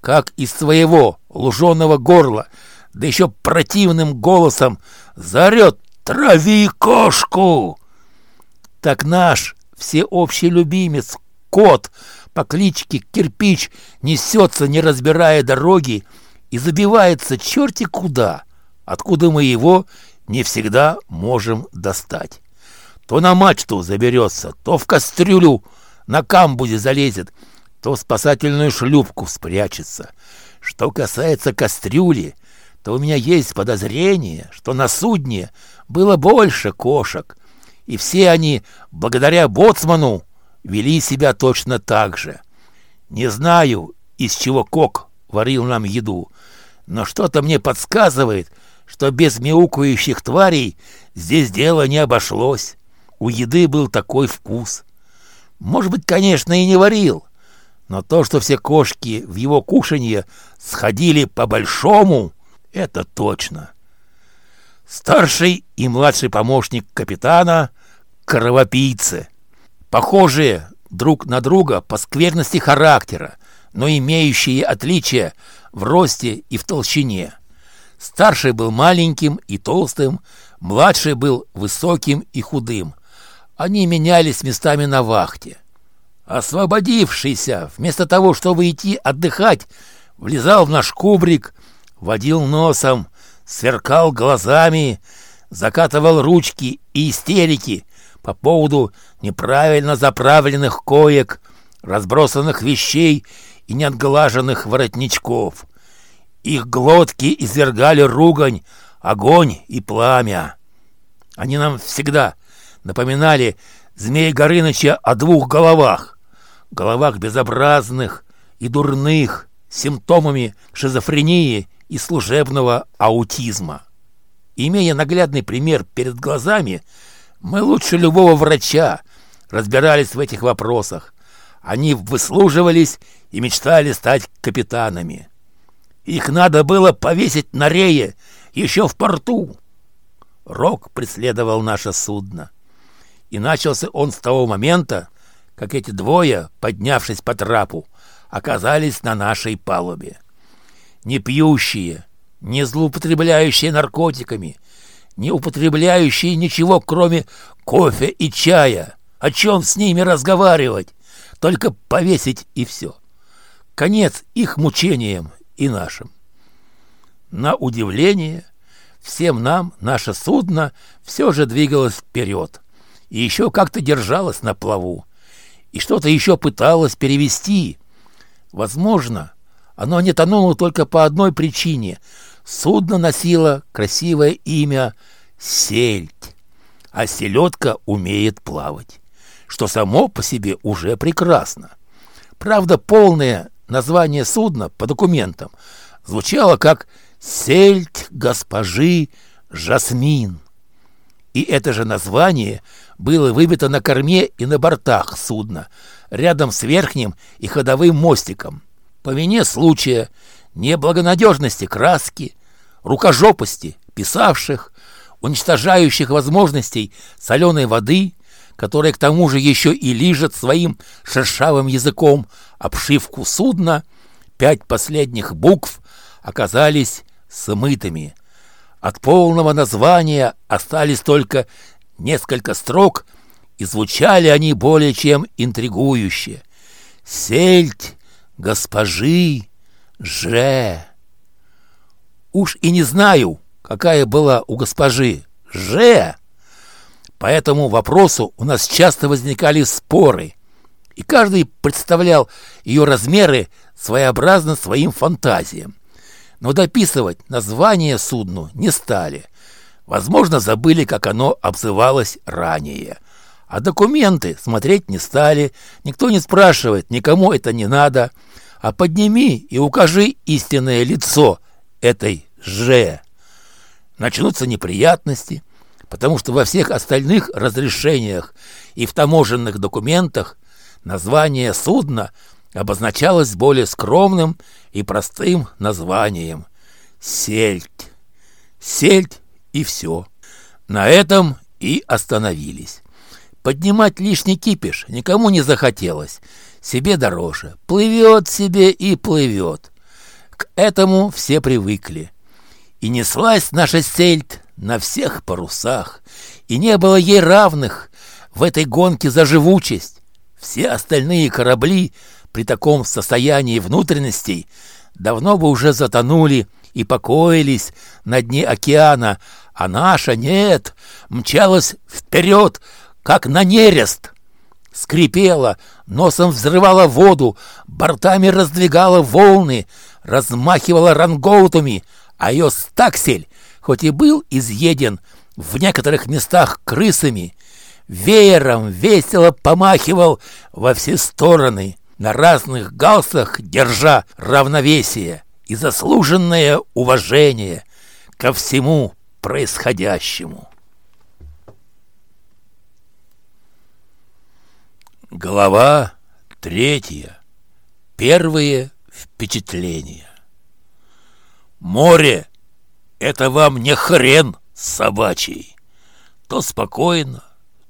Как из своего луженого горла, да еще противным голосом заорет «Трави кошку!» Так наш всеобщий любимец кот по кличке Кирпич несется, не разбирая дороги, и забивается черти куда, откуда мы его не всегда можем достать. То на мачту заберется, то в кастрюлю на камбузе залезет, то в спасательную шлюпку спрячется. Что касается кастрюли, то у меня есть подозрение, что на судне было больше кошек, и все они, благодаря боцману, вели себя точно так же. Не знаю, из чего Кок варил нам еду, но что-то мне подсказывает, что без мяукающих тварей здесь дело не обошлось. У еды был такой вкус. Может быть, конечно, и не варил, но то, что все кошки в его кушанье сходили по-большому, это точно. Старший и младший помощник капитана — кровопийцы — похожие друг на друга по скверности характера, но имеющие отличия в росте и в толщине. Старший был маленьким и толстым, младший был высоким и худым. Они менялись местами на вахте. Освободившийся, вместо того, чтобы идти отдыхать, влезал в наш кубрик, водил носом, сверкал глазами, закатывал ручки и истерики, по поводу неправильно заправленных коек, разбросанных вещей и неотглаженных воротничков. Их глотки извергали ругань, огонь и пламя. Они нам всегда напоминали Змея Горыныча о двух головах. Головах безобразных и дурных, симптомами шизофрении и служебного аутизма. Имея наглядный пример перед глазами, мы лучше любого врача разбирались в этих вопросах. Они выслуживались и мечтали стать капитанами. Их надо было повесить на рее еще в порту. Рок преследовал наше судно. И начался он с того момента, как эти двое, поднявшись по трапу, оказались на нашей палубе. Не пьющие, не злоупотребляющие наркотиками, не употребляющие ничего, кроме кофе и чая. О чем с ними разговаривать? Только повесить и все. Конец их мучениям и нашим. На удивление, всем нам наше судно все же двигалось вперед, и еще как-то держалось на плаву, и что-то еще пыталось перевести. Возможно, оно не тонуло только по одной причине. Судно носило красивое имя «Сельдь», а селедка умеет плавать, что само по себе уже прекрасно. Правда, полное название судна по документам звучало как «Сельдь госпожи Жасмин». И это же название было выбито на корме и на бортах судна, рядом с верхним и ходовым мостиком. По вине случая, неблагонадежности краски, рукожопости писавших, уничтожающих возможностей соленой воды, которая к тому же еще и лижет своим шершавым языком обшивку судна, пять последних букв оказались смытыми – от полного названия остались только несколько строк, и звучали они более чем интригующе. «Сельдь госпожи Же». Уж и не знаю, какая была у госпожи Же. По этому вопросу у нас часто возникали споры, и каждый представлял ее размеры своеобразно своим фантазиям но дописывать название судну не стали. Возможно, забыли, как оно обзывалось ранее. А документы смотреть не стали, никто не спрашивает, никому это не надо. А подними и укажи истинное лицо этой «Ж». Начнутся неприятности, потому что во всех остальных разрешениях и в таможенных документах название судна обозначалось более скромным и простым названием – сельдь. Сельдь и все. На этом и остановились. Поднимать лишний кипиш никому не захотелось. Себе дороже. Плывет себе и плывет. К этому все привыкли. И неслась наша сельдь на всех парусах, и не было ей равных в этой гонке за живучесть. Все остальные корабли при таком состоянии внутренностей давно бы уже затонули и покоились на дне океана, а наша нет, мчалась вперед, как на нерест. Скрипела, носом взрывала воду, бортами раздвигала волны, размахивала рангоутами, а ее стаксель, хоть и был изъеден в некоторых местах крысами, веером весело помахивал во все стороны на разных галсах держа равновесие и заслуженное уважение ко всему происходящему. Глава третья. Первые впечатления. Море — это вам не хрен собачий. То спокойно,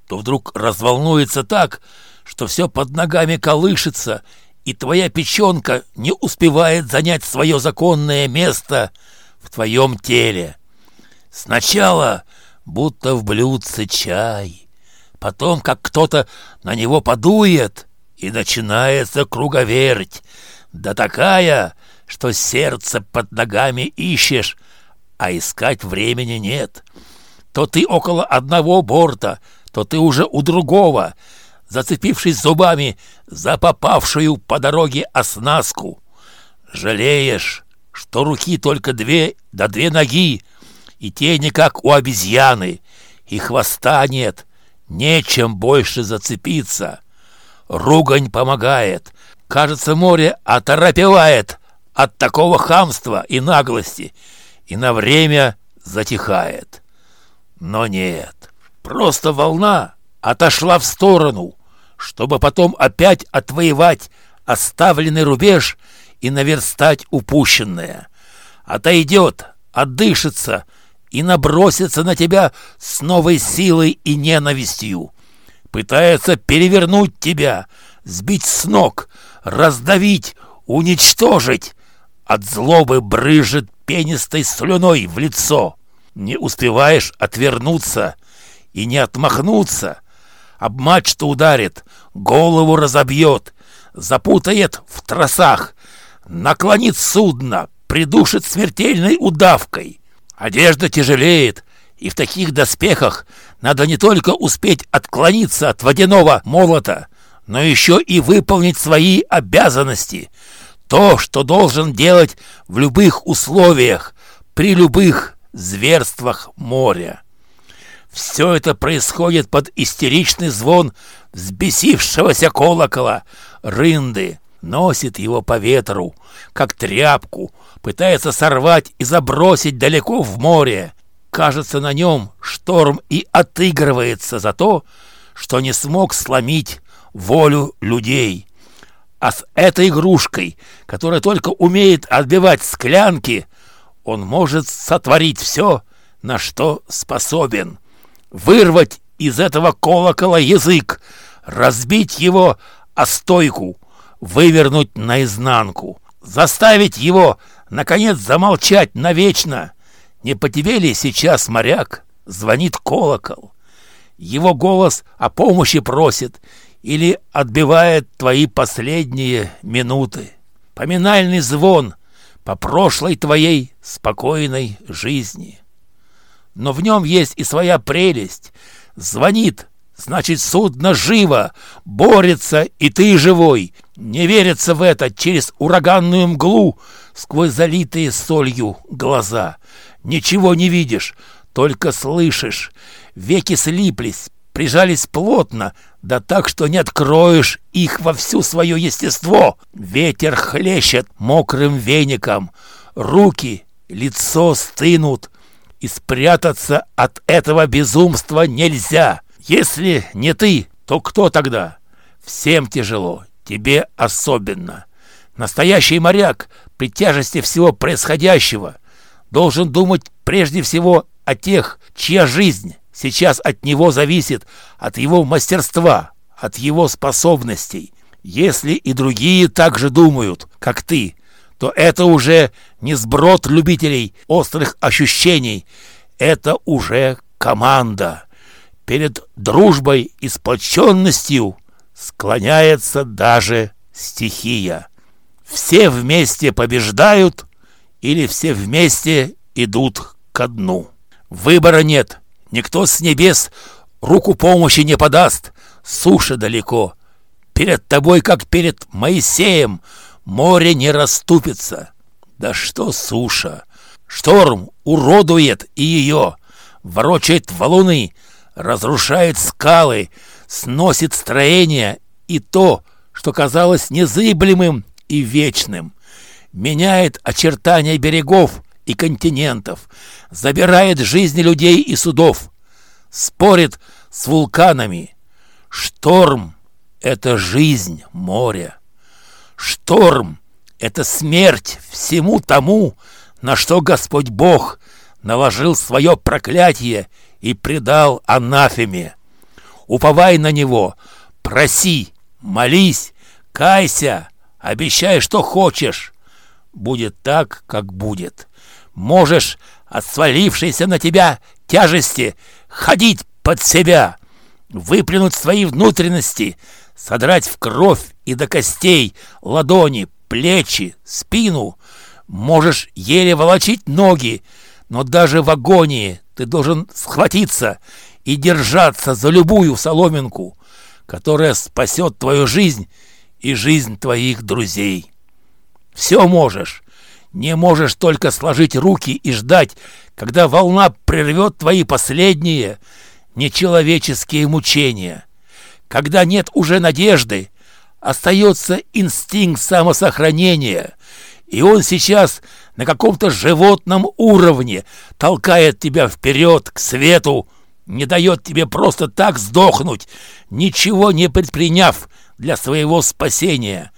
то вдруг разволнуется так, что все под ногами колышется, и твоя печенка не успевает занять свое законное место в твоем теле. Сначала будто в блюдце чай, потом как кто-то на него подует, и начинается круговерть, да такая, что сердце под ногами ищешь, а искать времени нет. То ты около одного борта, то ты уже у другого — зацепившись зубами за попавшую по дороге оснастку. Жалеешь, что руки только две да две ноги, и те не как у обезьяны, и хвоста нет, нечем больше зацепиться. Ругань помогает. Кажется, море оторопевает от такого хамства и наглости, и на время затихает. Но нет, просто волна отошла в сторону, чтобы потом опять отвоевать оставленный рубеж и наверстать упущенное. Отойдет, отдышится и набросится на тебя с новой силой и ненавистью. Пытается перевернуть тебя, сбить с ног, раздавить, уничтожить. От злобы брыжет пенистой слюной в лицо. Не успеваешь отвернуться и не отмахнуться — об мачту ударит, голову разобьет, запутает в тросах, наклонит судно, придушит смертельной удавкой. Одежда тяжелеет, И в таких доспехах надо не только успеть отклониться от водяного молота, но еще и выполнить свои обязанности. То, что должен делать в любых условиях, при любых зверствах моря. Все это происходит под истеричный звон взбесившегося колокола. Рынды носит его по ветру, как тряпку, пытается сорвать и забросить далеко в море. Кажется, на нем шторм и отыгрывается за то, что не смог сломить волю людей. А с этой игрушкой, которая только умеет отбивать склянки, он может сотворить все, на что способен. Вырвать из этого колокола язык, разбить его о стойку, вывернуть наизнанку, заставить его, наконец, замолчать навечно. Не по тебе ли сейчас, моряк, звонит колокол? Его голос о помощи просит или отбивает твои последние минуты. Поминальный звон по прошлой твоей спокойной жизни. Но в нем есть и своя прелесть. Звонит, значит, судно живо, борется, и ты живой. Не верится в это через ураганную мглу, сквозь залитые солью глаза. Ничего не видишь, только слышишь. Веки слиплись, прижались плотно, да так, что не откроешь их во всю свое естество. Ветер хлещет мокрым веником, руки, лицо стынут, и спрятаться от этого безумства нельзя. Если не ты, то кто тогда? Всем тяжело, тебе особенно. Настоящий моряк при тяжести всего происходящего должен думать прежде всего о тех, чья жизнь сейчас от него зависит, от его мастерства, от его способностей. Если и другие так же думают, как ты, то это уже не сброд любителей острых ощущений, это уже команда. Перед дружбой и сплоченностью склоняется даже стихия. Все вместе побеждают или все вместе идут ко дну. Выбора нет. Никто с небес руку помощи не подаст. Суша далеко. Перед тобой, как перед Моисеем, море не расступится. Да что суша! Шторм уродует и ее, ворочает валуны, разрушает скалы, сносит строения и то, что казалось незыблемым и вечным, меняет очертания берегов и континентов, забирает жизни людей и судов, спорит с вулканами. Шторм — это жизнь моря. Шторм — это смерть всему тому, на что Господь Бог наложил свое проклятие и предал анафеме. Уповай на Него, проси, молись, кайся, обещай, что хочешь. Будет так, как будет. Можешь от свалившейся на тебя тяжести ходить под себя, выплюнуть свои внутренности, содрать в кровь и до костей ладони, плечи, спину. Можешь еле волочить ноги, но даже в агонии ты должен схватиться и держаться за любую соломинку, которая спасет твою жизнь и жизнь твоих друзей. Все можешь. Не можешь только сложить руки и ждать, когда волна прервет твои последние нечеловеческие мучения. Когда нет уже надежды, остается инстинкт самосохранения, и он сейчас на каком-то животном уровне толкает тебя вперед к свету, не дает тебе просто так сдохнуть, ничего не предприняв для своего спасения.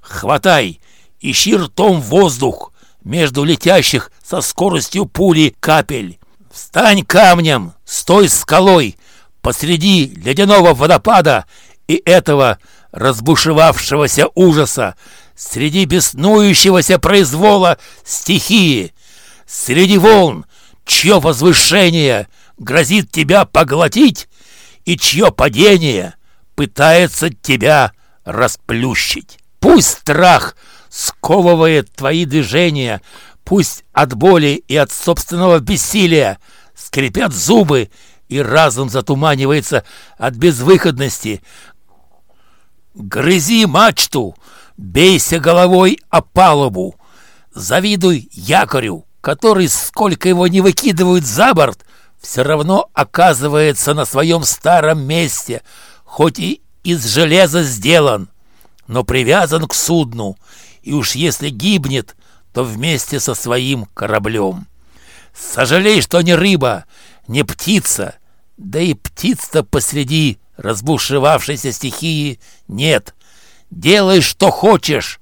Хватай, ищи ртом воздух, между летящих со скоростью пули капель. Встань камнем, стой скалой посреди ледяного водопада и этого разбушевавшегося ужаса, среди беснующегося произвола стихии, среди волн, чье возвышение грозит тебя поглотить и чье падение пытается тебя расплющить. Пусть страх — сковывает твои движения, пусть от боли и от собственного бессилия скрипят зубы, и разум затуманивается от безвыходности. Грызи мачту, бейся головой о палубу, завидуй якорю, который, сколько его не выкидывают за борт, все равно оказывается на своем старом месте, хоть и из железа сделан, но привязан к судну, и уж если гибнет, то вместе со своим кораблем. Сожалей, что не рыба, не птица, да и птиц-то посреди разбушевавшейся стихии нет. Делай, что хочешь,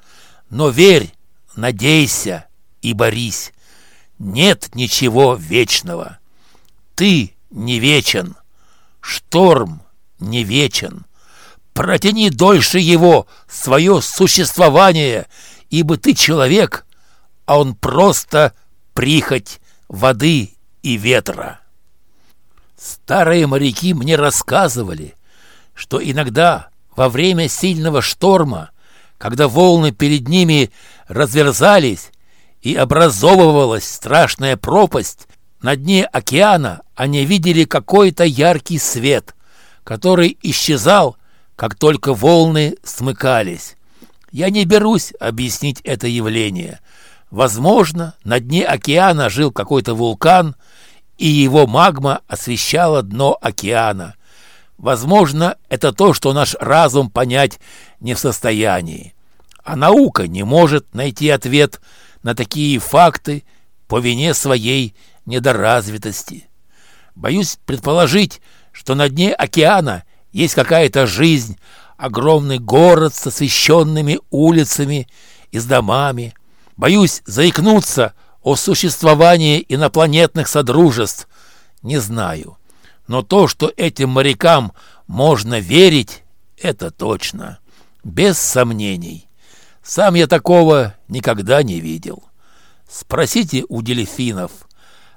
но верь, надейся и борись. Нет ничего вечного. Ты не вечен, шторм не вечен. Протяни дольше его, свое существование, ибо ты человек, а он просто прихоть воды и ветра. Старые моряки мне рассказывали, что иногда во время сильного шторма, когда волны перед ними разверзались и образовывалась страшная пропасть, на дне океана они видели какой-то яркий свет, который исчезал как только волны смыкались. Я не берусь объяснить это явление. Возможно, на дне океана жил какой-то вулкан, и его магма освещала дно океана. Возможно, это то, что наш разум понять не в состоянии. А наука не может найти ответ на такие факты по вине своей недоразвитости. Боюсь предположить, что на дне океана есть какая-то жизнь, огромный город с освещенными улицами и с домами. Боюсь заикнуться о существовании инопланетных содружеств. Не знаю. Но то, что этим морякам можно верить, это точно. Без сомнений. Сам я такого никогда не видел. Спросите у дельфинов.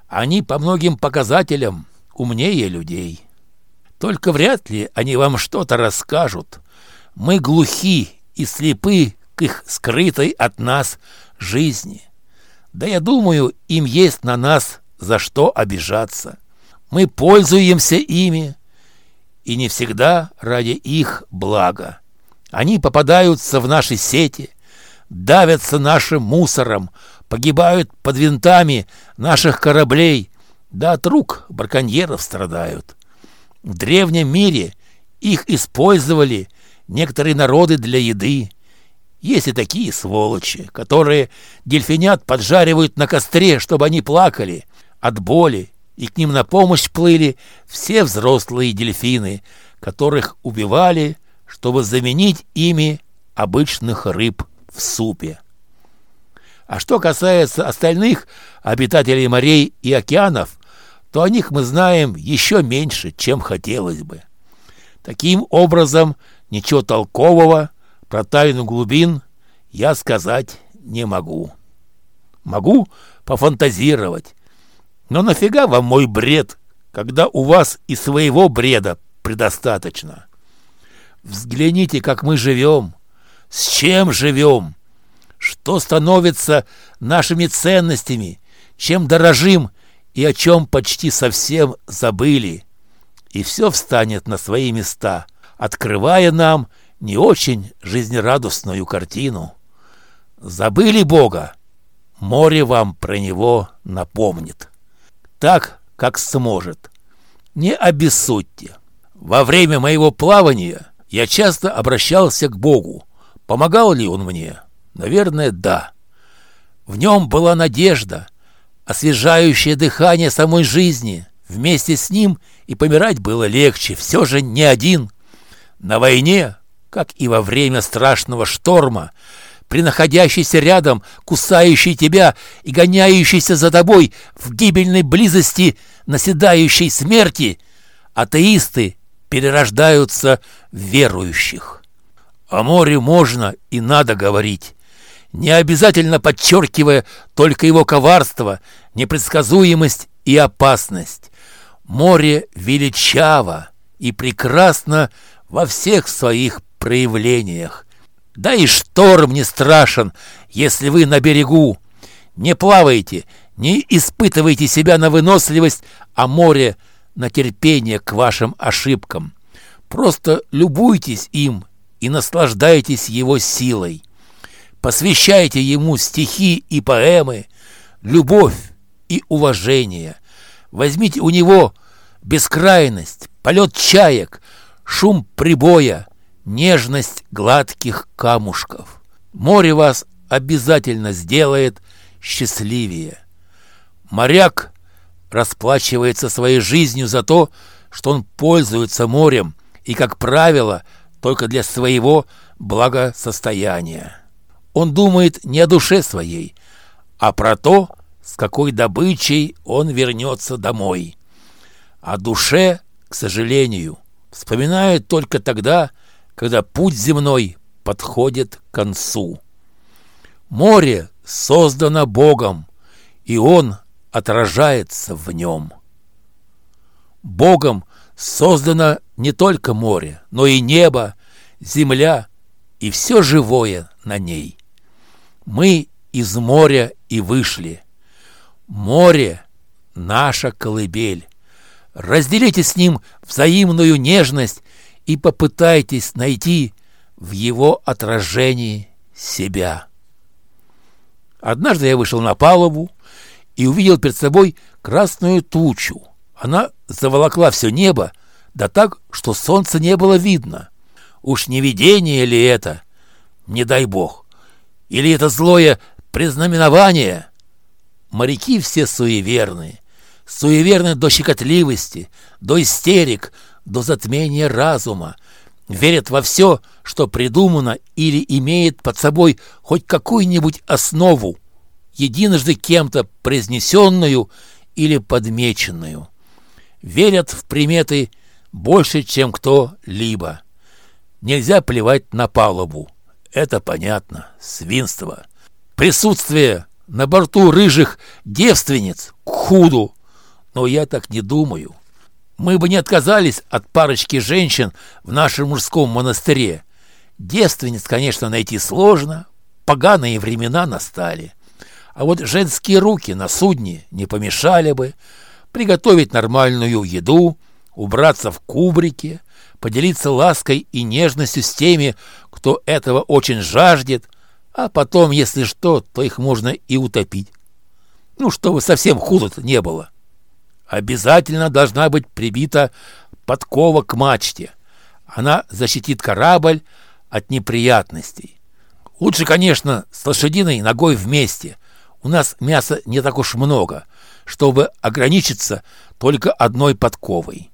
Они по многим показателям умнее людей. Только вряд ли они вам что-то расскажут. Мы глухи и слепы к их скрытой от нас жизни. Да я думаю, им есть на нас за что обижаться. Мы пользуемся ими, и не всегда ради их блага. Они попадаются в наши сети, давятся нашим мусором, погибают под винтами наших кораблей, да от рук браконьеров страдают. В древнем мире их использовали некоторые народы для еды. Есть и такие сволочи, которые дельфинят поджаривают на костре, чтобы они плакали от боли, и к ним на помощь плыли все взрослые дельфины, которых убивали, чтобы заменить ими обычных рыб в супе. А что касается остальных обитателей морей и океанов, то о них мы знаем еще меньше, чем хотелось бы. Таким образом, ничего толкового про тайну глубин я сказать не могу. Могу пофантазировать. Но нафига вам мой бред, когда у вас и своего бреда предостаточно? Взгляните, как мы живем, с чем живем, что становится нашими ценностями, чем дорожим и о чем почти совсем забыли. И все встанет на свои места, открывая нам не очень жизнерадостную картину. Забыли Бога? Море вам про него напомнит. Так, как сможет. Не обессудьте. Во время моего плавания я часто обращался к Богу. Помогал ли он мне? Наверное, да. В нем была надежда, освежающее дыхание самой жизни. Вместе с ним и помирать было легче, все же не один. На войне, как и во время страшного шторма, при находящейся рядом, кусающей тебя и гоняющейся за тобой в гибельной близости наседающей смерти, атеисты перерождаются в верующих. О море можно и надо говорить, не обязательно подчеркивая только его коварство, непредсказуемость и опасность. Море величаво и прекрасно во всех своих проявлениях. Да и шторм не страшен, если вы на берегу. Не плавайте, Не испытывайте себя на выносливость, а море на терпение к вашим ошибкам. Просто любуйтесь им и наслаждайтесь его силой. Посвящайте ему стихи и поэмы, любовь и уважение. Возьмите у него бескрайность, полет чаек, шум прибоя, нежность гладких камушков. Море вас обязательно сделает счастливее. Моряк расплачивается своей жизнью за то, что он пользуется морем и, как правило, только для своего благосостояния. Он думает не о душе своей, а про то, с какой добычей он вернется домой. О душе, к сожалению, вспоминает только тогда, когда путь земной подходит к концу. Море создано Богом, и Он отражается в нем. Богом создано не только море, но и небо, земля и все живое на ней. Мы из моря и вышли. Море — наша колыбель. Разделите с ним взаимную нежность и попытайтесь найти в его отражении себя. Однажды я вышел на палубу и увидел перед собой красную тучу. Она заволокла все небо, да так, что солнца не было видно. Уж не видение ли это? Не дай бог. Или это злое признаменование? Моряки все суеверные. Суеверны до щекотливости, до истерик, до затмения разума. Верят во все, что придумано или имеет под собой хоть какую-нибудь основу, единожды кем-то произнесенную или подмеченную. Верят в приметы больше, чем кто-либо. Нельзя плевать на палубу. Это понятно. Свинство. Присутствие на борту рыжих девственниц к худу. Но я так не думаю. Мы бы не отказались от парочки женщин в нашем мужском монастыре. Девственниц, конечно, найти сложно. Поганые времена настали. А вот женские руки на судне не помешали бы приготовить нормальную еду, убраться в кубрике, поделиться лаской и нежностью с теми, кто этого очень жаждет, а потом, если что, то их можно и утопить. Ну, чтобы совсем худо не было. Обязательно должна быть прибита подкова к мачте. Она защитит корабль от неприятностей. Лучше, конечно, с лошадиной ногой вместе, у нас мяса не так уж много, чтобы ограничиться только одной подковой.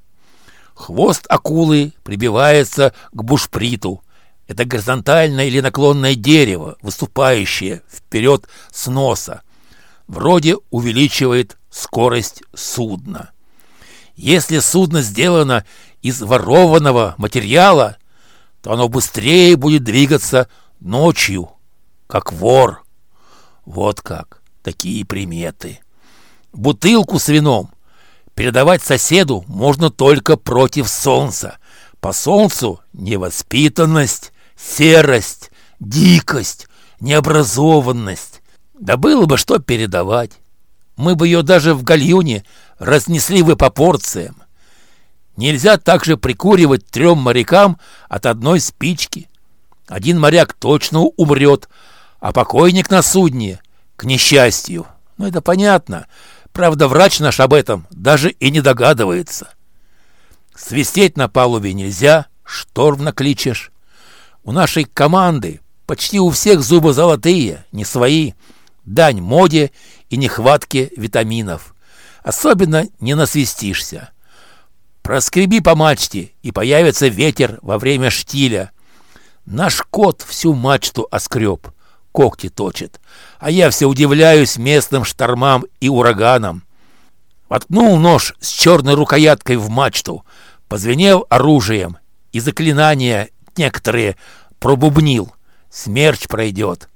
Хвост акулы прибивается к бушприту. Это горизонтальное или наклонное дерево, выступающее вперед с носа. Вроде увеличивает скорость судна. Если судно сделано из ворованного материала, то оно быстрее будет двигаться ночью, как вор. Вот как такие приметы. Бутылку с вином передавать соседу можно только против солнца. По солнцу невоспитанность, серость, дикость, необразованность. Да было бы что передавать. Мы бы ее даже в гальюне разнесли бы по порциям. Нельзя также прикуривать трем морякам от одной спички. Один моряк точно умрет, а покойник на судне к несчастью. Ну, это понятно. Правда, врач наш об этом даже и не догадывается. Свистеть на палубе нельзя, шторм накличешь. У нашей команды почти у всех зубы золотые, не свои. Дань моде и нехватке витаминов. Особенно не насвистишься. Проскреби по мачте, и появится ветер во время штиля. Наш кот всю мачту оскреб когти точит, а я все удивляюсь местным штормам и ураганам. Воткнул нож с черной рукояткой в мачту, позвенел оружием, и заклинания некоторые пробубнил. Смерч пройдет.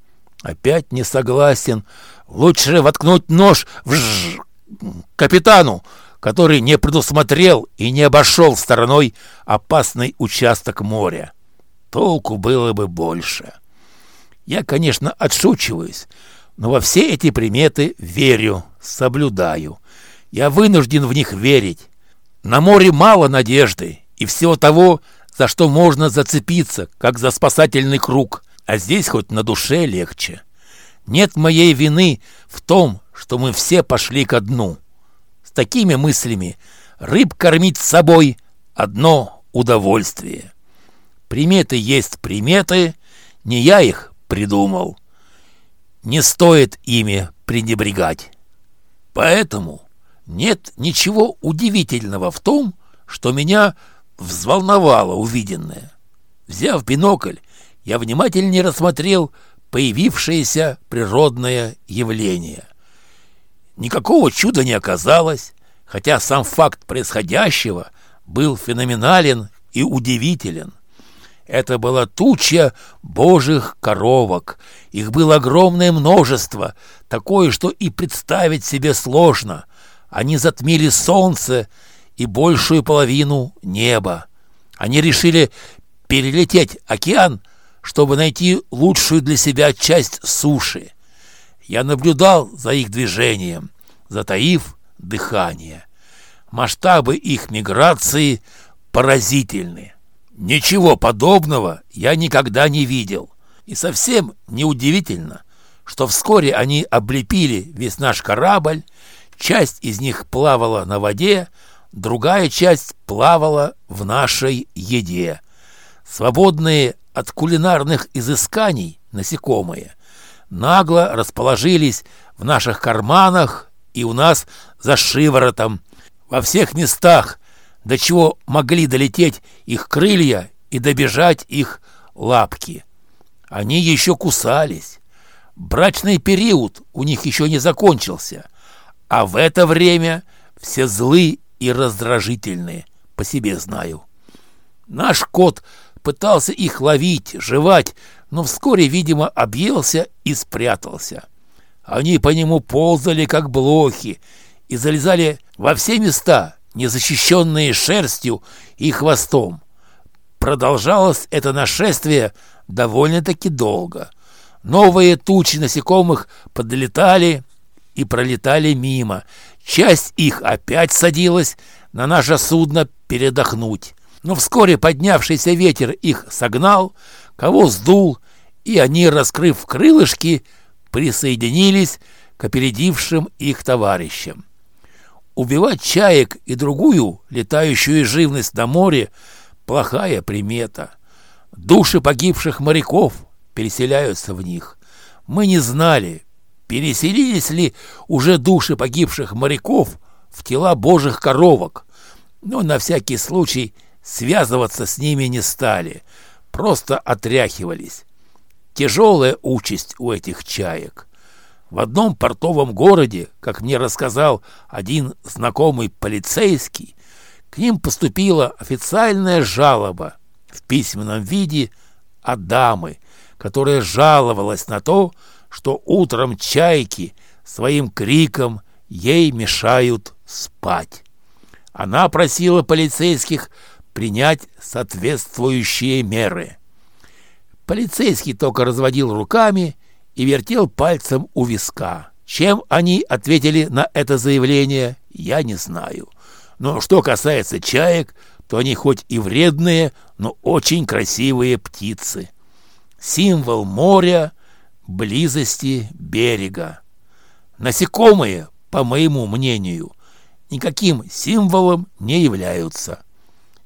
Опять не согласен. Лучше воткнуть нож в ж... капитану, который не предусмотрел и не обошел стороной опасный участок моря. Толку было бы больше. Я, конечно, отшучиваюсь. Но во все эти приметы верю, соблюдаю. Я вынужден в них верить. На море мало надежды и всего того, за что можно зацепиться, как за спасательный круг, а здесь хоть на душе легче. Нет моей вины в том, что мы все пошли ко дну. С такими мыслями рыб кормить с собой — одно удовольствие. Приметы есть приметы, не я их придумал. Не стоит ими пренебрегать. Поэтому нет ничего удивительного в том, что меня взволновало увиденное. Взяв бинокль, я внимательнее рассмотрел появившееся природное явление. Никакого чуда не оказалось, хотя сам факт происходящего был феноменален и удивителен. Это была туча божьих коровок. Их было огромное множество, такое, что и представить себе сложно. Они затмили солнце и большую половину неба. Они решили перелететь океан, чтобы найти лучшую для себя часть суши. Я наблюдал за их движением, затаив дыхание. Масштабы их миграции поразительны. Ничего подобного я никогда не видел. И совсем неудивительно, что вскоре они облепили весь наш корабль, часть из них плавала на воде, другая часть плавала в нашей еде. Свободные от кулинарных изысканий насекомые нагло расположились в наших карманах и у нас за шиворотом, во всех местах, до чего могли долететь их крылья и добежать их лапки. Они еще кусались. Брачный период у них еще не закончился, а в это время все злы и раздражительные, по себе знаю. Наш кот пытался их ловить, жевать, но вскоре, видимо, объелся и спрятался. Они по нему ползали, как блохи, и залезали во все места, незащищенные шерстью и хвостом. Продолжалось это нашествие довольно-таки долго. Новые тучи насекомых подлетали и пролетали мимо. Часть их опять садилась на наше судно передохнуть. Но вскоре поднявшийся ветер их согнал, кого сдул, и они, раскрыв крылышки, присоединились к опередившим их товарищам. Убивать чаек и другую летающую живность на море – плохая примета. Души погибших моряков переселяются в них. Мы не знали, переселились ли уже души погибших моряков в тела божьих коровок, но на всякий случай связываться с ними не стали, просто отряхивались. Тяжелая участь у этих чаек – в одном портовом городе, как мне рассказал один знакомый полицейский, к ним поступила официальная жалоба в письменном виде от дамы, которая жаловалась на то, что утром чайки своим криком ей мешают спать. Она просила полицейских принять соответствующие меры. Полицейский только разводил руками и вертел пальцем у виска. Чем они ответили на это заявление, я не знаю. Но что касается чаек, то они хоть и вредные, но очень красивые птицы. Символ моря, близости берега. Насекомые, по моему мнению, никаким символом не являются.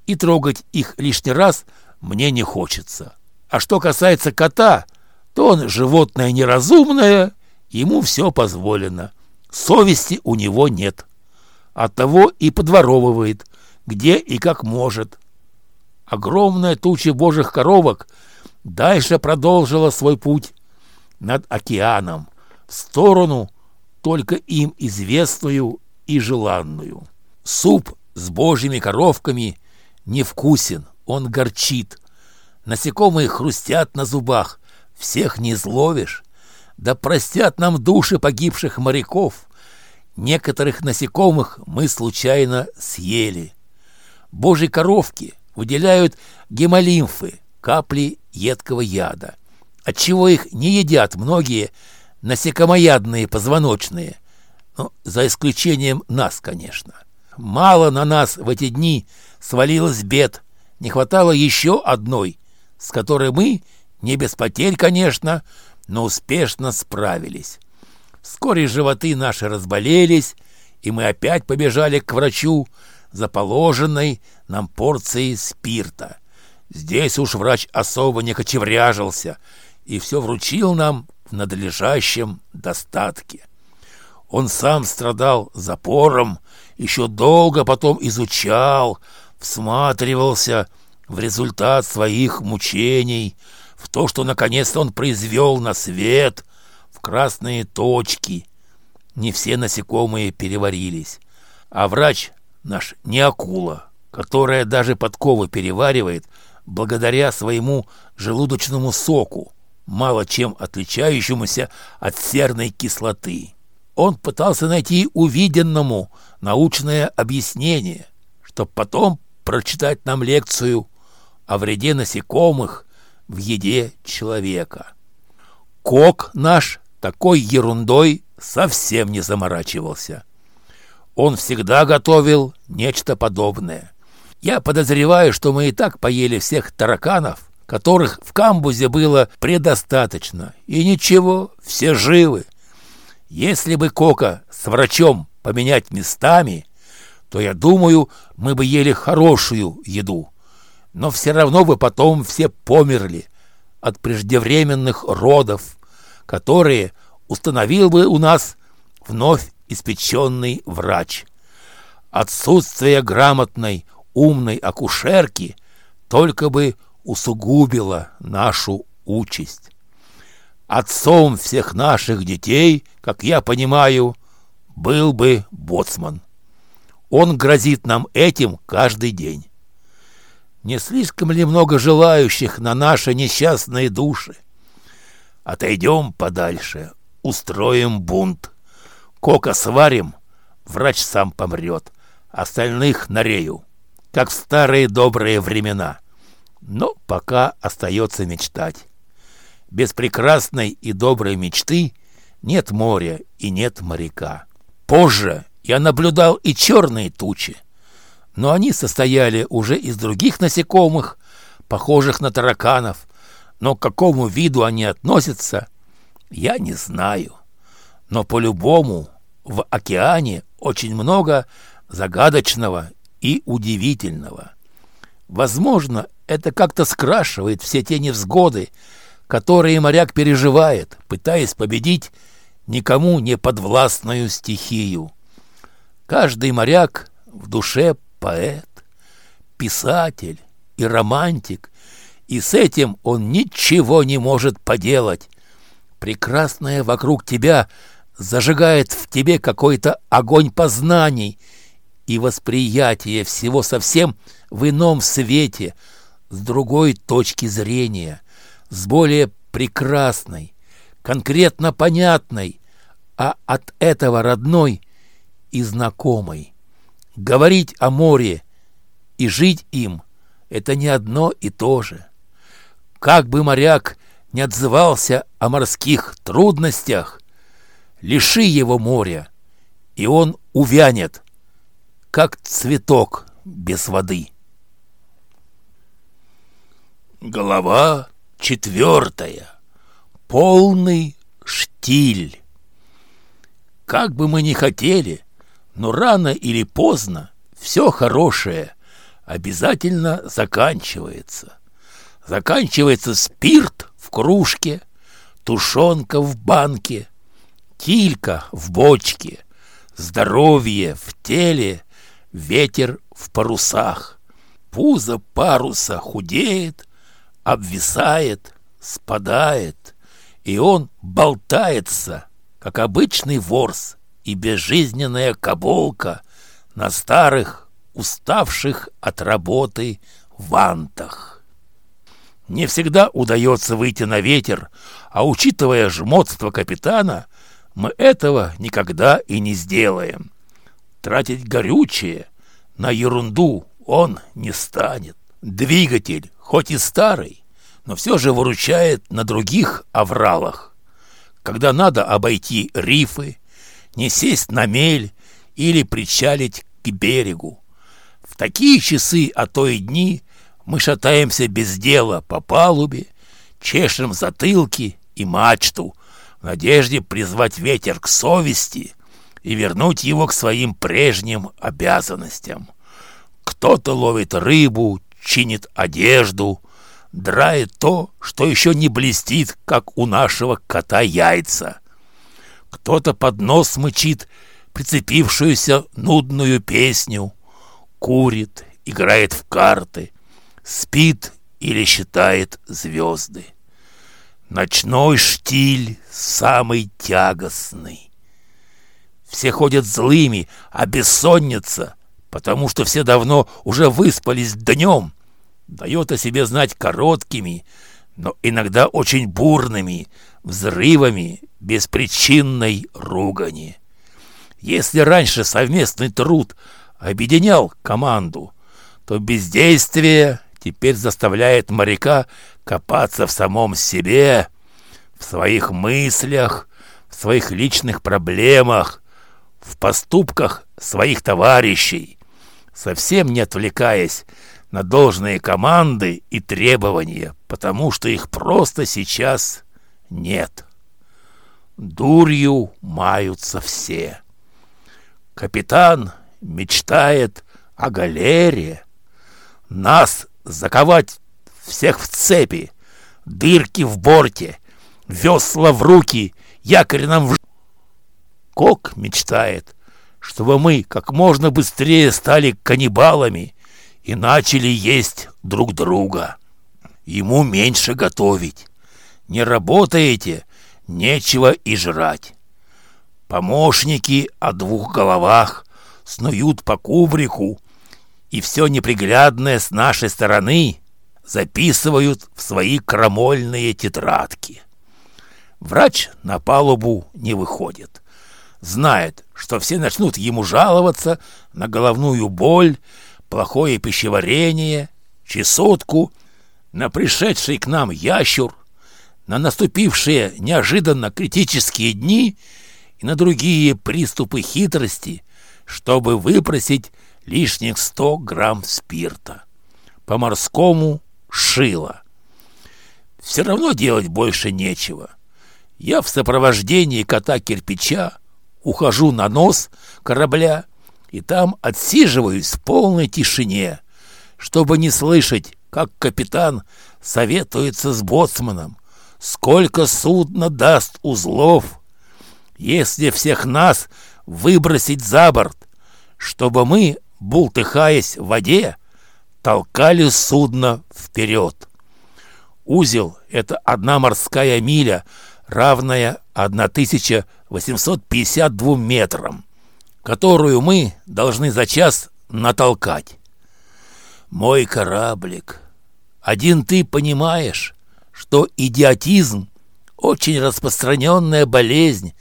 И трогать их лишний раз мне не хочется. А что касается кота, то он животное неразумное, ему все позволено. Совести у него нет. Оттого и подворовывает, где и как может. Огромная туча божьих коровок дальше продолжила свой путь над океаном, в сторону только им известную и желанную. Суп с божьими коровками невкусен, он горчит. Насекомые хрустят на зубах, всех не изловишь. Да простят нам души погибших моряков. Некоторых насекомых мы случайно съели. Божьи коровки выделяют гемолимфы, капли едкого яда. Отчего их не едят многие, насекомоядные позвоночные. Ну, за исключением нас, конечно. Мало на нас в эти дни свалилось бед. Не хватало еще одной, с которой мы, не без потерь, конечно, но успешно справились. Вскоре животы наши разболелись, и мы опять побежали к врачу за положенной нам порцией спирта. Здесь уж врач особо не кочевряжился и все вручил нам в надлежащем достатке. Он сам страдал запором, еще долго потом изучал, всматривался в результат своих мучений, в то, что наконец-то он произвел на свет, в красные точки. Не все насекомые переварились, а врач наш не акула, которая даже подковы переваривает благодаря своему желудочному соку, мало чем отличающемуся от серной кислоты. Он пытался найти увиденному научное объяснение, чтобы потом прочитать нам лекцию о вреде насекомых в еде человека. Кок наш такой ерундой совсем не заморачивался. Он всегда готовил нечто подобное. Я подозреваю, что мы и так поели всех тараканов, которых в камбузе было предостаточно. И ничего, все живы. Если бы Кока с врачом поменять местами, то, я думаю, мы бы ели хорошую еду. Но все равно бы потом все померли от преждевременных родов, которые установил бы у нас вновь испеченный врач. Отсутствие грамотной, умной акушерки только бы усугубило нашу участь. Отцом всех наших детей, как я понимаю, был бы боцман. Он грозит нам этим каждый день. Не слишком ли много желающих на наши несчастные души? Отойдем подальше, устроим бунт. Кока сварим, врач сам помрет, остальных на рею, как в старые добрые времена. Но пока остается мечтать. Без прекрасной и доброй мечты нет моря и нет моряка. Позже я наблюдал и черные тучи, но они состояли уже из других насекомых, похожих на тараканов, но к какому виду они относятся, я не знаю. Но по-любому в океане очень много загадочного и удивительного. Возможно, это как-то скрашивает все те невзгоды, которые моряк переживает, пытаясь победить никому не подвластную стихию. Каждый моряк в душе поэт, писатель и романтик, и с этим он ничего не может поделать. Прекрасное вокруг тебя зажигает в тебе какой-то огонь познаний и восприятие всего совсем в ином свете, с другой точки зрения, с более прекрасной, конкретно понятной, а от этого родной и знакомой. Говорить о море и жить им — это не одно и то же. Как бы моряк не отзывался о морских трудностях, лиши его моря, и он увянет, как цветок без воды. Голова четвертая. Полный штиль. Как бы мы ни хотели, но рано или поздно все хорошее обязательно заканчивается. Заканчивается спирт в кружке, тушенка в банке, килька в бочке, здоровье в теле, ветер в парусах. Пузо паруса худеет, обвисает, спадает, и он болтается, как обычный ворс и безжизненная каболка на старых, уставших от работы вантах. Не всегда удается выйти на ветер, а учитывая жмотство капитана, мы этого никогда и не сделаем. Тратить горючее на ерунду он не станет. Двигатель, хоть и старый, но все же выручает на других авралах. когда надо обойти рифы, не сесть на мель или причалить к берегу. В такие часы, а то и дни, мы шатаемся без дела по палубе, чешем затылки и мачту в надежде призвать ветер к совести и вернуть его к своим прежним обязанностям. Кто-то ловит рыбу, чинит одежду, драет то, что еще не блестит, как у нашего кота яйца. Кто-то под нос мычит прицепившуюся нудную песню, курит, играет в карты, спит или считает звезды. Ночной штиль самый тягостный. Все ходят злыми, а бессонница, потому что все давно уже выспались днем, дает о себе знать короткими, но иногда очень бурными взрывами беспричинной ругани. Если раньше совместный труд объединял команду, то бездействие теперь заставляет моряка копаться в самом себе, в своих мыслях, в своих личных проблемах, в поступках своих товарищей, совсем не отвлекаясь на должные команды и требования, потому что их просто сейчас нет. Дурью маются все. Капитан мечтает о галере. Нас заковать всех в цепи, дырки в борте, весла в руки, якорь нам в... Кок мечтает, чтобы мы как можно быстрее стали каннибалами и начали есть друг друга. Ему меньше готовить. Не работаете, нечего и жрать. Помощники о двух головах снуют по кубрику, и все неприглядное с нашей стороны записывают в свои крамольные тетрадки. Врач на палубу не выходит. Знает, что все начнут ему жаловаться на головную боль, плохое пищеварение, чесотку, на пришедший к нам ящур, на наступившие неожиданно критические дни и на другие приступы хитрости, чтобы выпросить лишних сто грамм спирта. По-морскому шило. Все равно делать больше нечего. Я в сопровождении кота-кирпича ухожу на нос корабля и там отсиживаюсь в полной тишине, чтобы не слышать, как капитан советуется с боцманом, сколько судно даст узлов, если всех нас выбросить за борт, чтобы мы, бултыхаясь в воде, толкали судно вперед. Узел — это одна морская миля, равная 1852 метрам которую мы должны за час натолкать. Мой кораблик, один ты понимаешь, что идиотизм — очень распространенная болезнь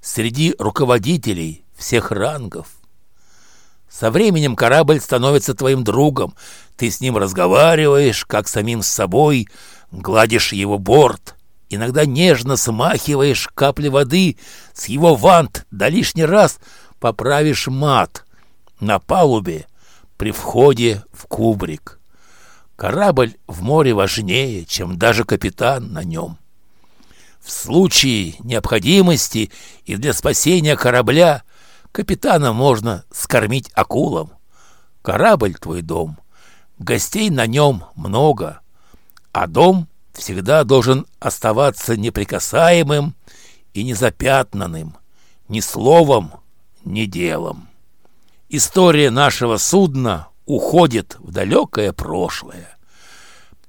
среди руководителей всех рангов. Со временем корабль становится твоим другом, ты с ним разговариваешь, как самим с собой, гладишь его борт, иногда нежно смахиваешь капли воды с его вант, да лишний раз — поправишь мат на палубе при входе в кубрик. Корабль в море важнее, чем даже капитан на нем. В случае необходимости и для спасения корабля капитана можно скормить акулам. Корабль твой дом, гостей на нем много, а дом всегда должен оставаться неприкасаемым и незапятнанным ни словом, не делом. История нашего судна уходит в далекое прошлое.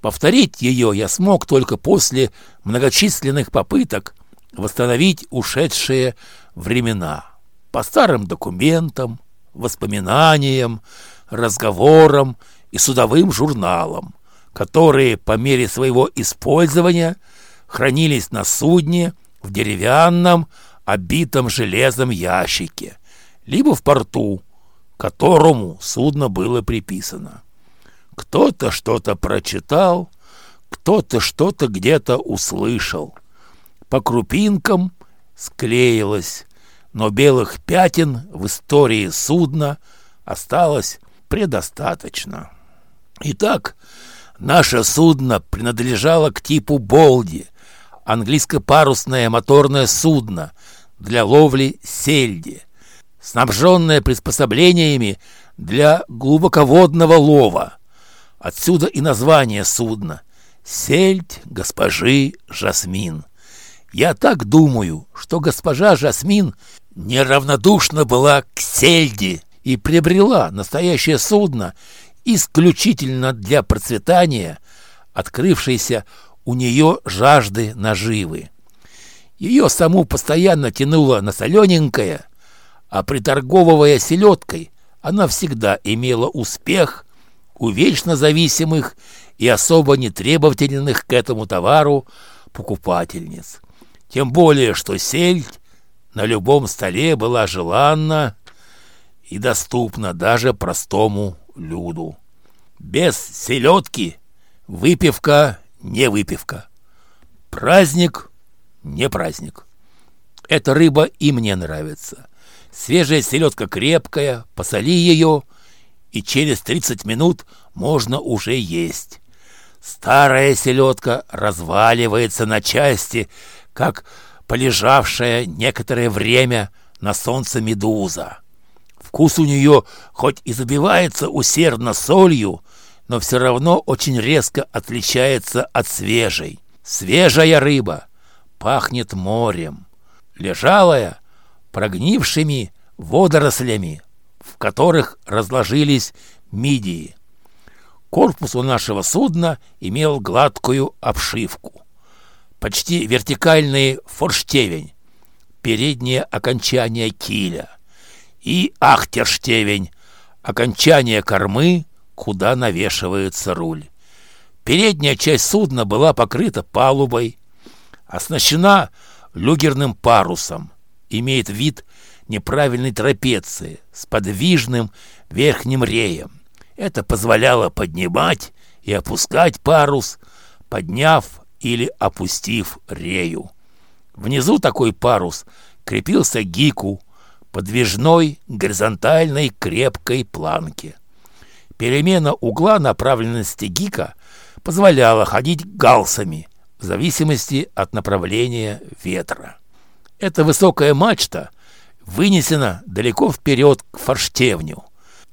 Повторить ее я смог только после многочисленных попыток восстановить ушедшие времена. По старым документам, воспоминаниям, разговорам и судовым журналам, которые по мере своего использования хранились на судне в деревянном, обитом железом ящике – либо в порту, которому судно было приписано. Кто-то что-то прочитал, кто-то что-то где-то услышал. По крупинкам склеилась, но белых пятен в истории судна осталось предостаточно. Итак, наше судно принадлежало к типу «Болди», английско-парусное моторное судно для ловли сельди, снабженное приспособлениями для глубоководного лова. Отсюда и название судна «Сельдь госпожи Жасмин». Я так думаю, что госпожа Жасмин неравнодушна была к сельди и приобрела настоящее судно исключительно для процветания, открывшейся у нее жажды наживы. Ее саму постоянно тянуло на солененькое, а приторговывая селедкой, она всегда имела успех у вечно зависимых и особо нетребовательных к этому товару покупательниц. Тем более, что сельдь на любом столе была желанна и доступна даже простому люду. Без селедки выпивка не выпивка. Праздник не праздник. Эта рыба и мне нравится. Свежая селедка крепкая, посоли ее, и через 30 минут можно уже есть. Старая селедка разваливается на части, как полежавшая некоторое время на солнце медуза. Вкус у нее хоть и забивается усердно солью, но все равно очень резко отличается от свежей. Свежая рыба пахнет морем, лежалая прогнившими водорослями, в которых разложились мидии. Корпус у нашего судна имел гладкую обшивку почти вертикальный форштевень, переднее окончание киля и ахтерштевень, окончание кормы, куда навешивается руль. Передняя часть судна была покрыта палубой, оснащена люгерным парусом, имеет вид неправильной трапеции с подвижным верхним реем. Это позволяло поднимать и опускать парус, подняв или опустив рею. Внизу такой парус крепился гику, подвижной горизонтальной крепкой планке. Перемена угла направленности гика позволяла ходить галсами в зависимости от направления ветра. Эта высокая мачта вынесена далеко вперед к форштевню.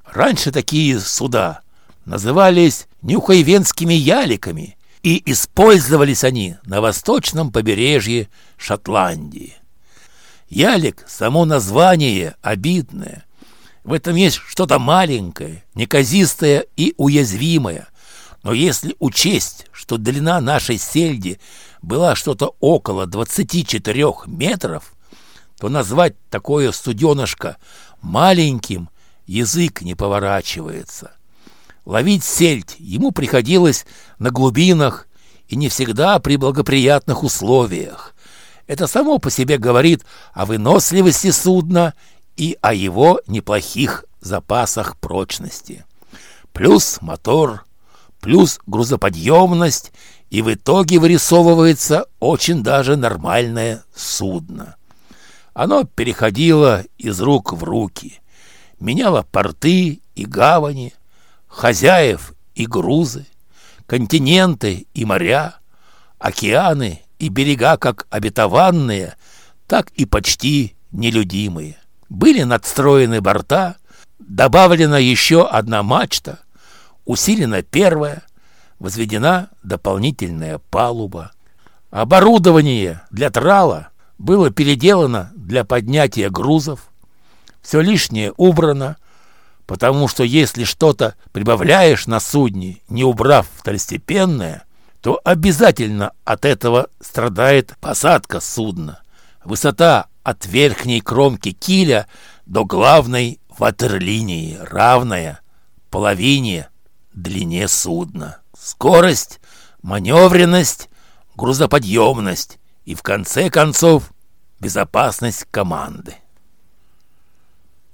Раньше такие суда назывались нюхайвенскими яликами и использовались они на восточном побережье Шотландии. Ялик – само название обидное. В этом есть что-то маленькое, неказистое и уязвимое. Но если учесть, что длина нашей сельди была что-то около 24 метров, то назвать такое суденышко маленьким язык не поворачивается. Ловить сельдь ему приходилось на глубинах и не всегда при благоприятных условиях. Это само по себе говорит о выносливости судна и о его неплохих запасах прочности. Плюс мотор, плюс грузоподъемность, и в итоге вырисовывается очень даже нормальное судно. Оно переходило из рук в руки, меняло порты и гавани, хозяев и грузы, континенты и моря, океаны и берега как обетованные, так и почти нелюдимые. Были надстроены борта, добавлена еще одна мачта, усилена первая, возведена дополнительная палуба. Оборудование для трала было переделано для поднятия грузов, все лишнее убрано, потому что если что-то прибавляешь на судне, не убрав второстепенное, то обязательно от этого страдает посадка судна. Высота от верхней кромки киля до главной ватерлинии равная половине длине судна. Скорость, маневренность, грузоподъемность и, в конце концов, безопасность команды.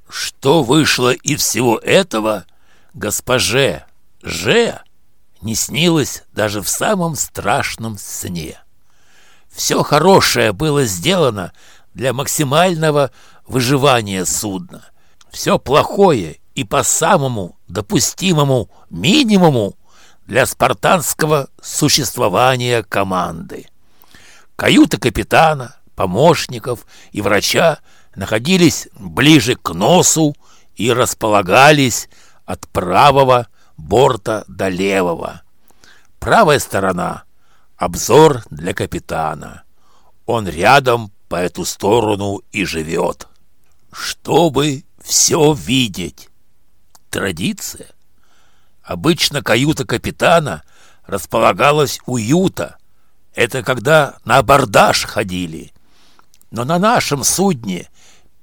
Что вышло из всего этого, госпоже Ж не снилось даже в самом страшном сне. Все хорошее было сделано для максимального выживания судна. Все плохое и по самому допустимому минимуму для спартанского существования команды. Каюты капитана, помощников и врача находились ближе к носу и располагались от правого борта до левого. Правая сторона — обзор для капитана. Он рядом по эту сторону и живет. Чтобы все видеть. Традиция. Обычно каюта капитана располагалась уюта. Это когда на абордаж ходили. Но на нашем судне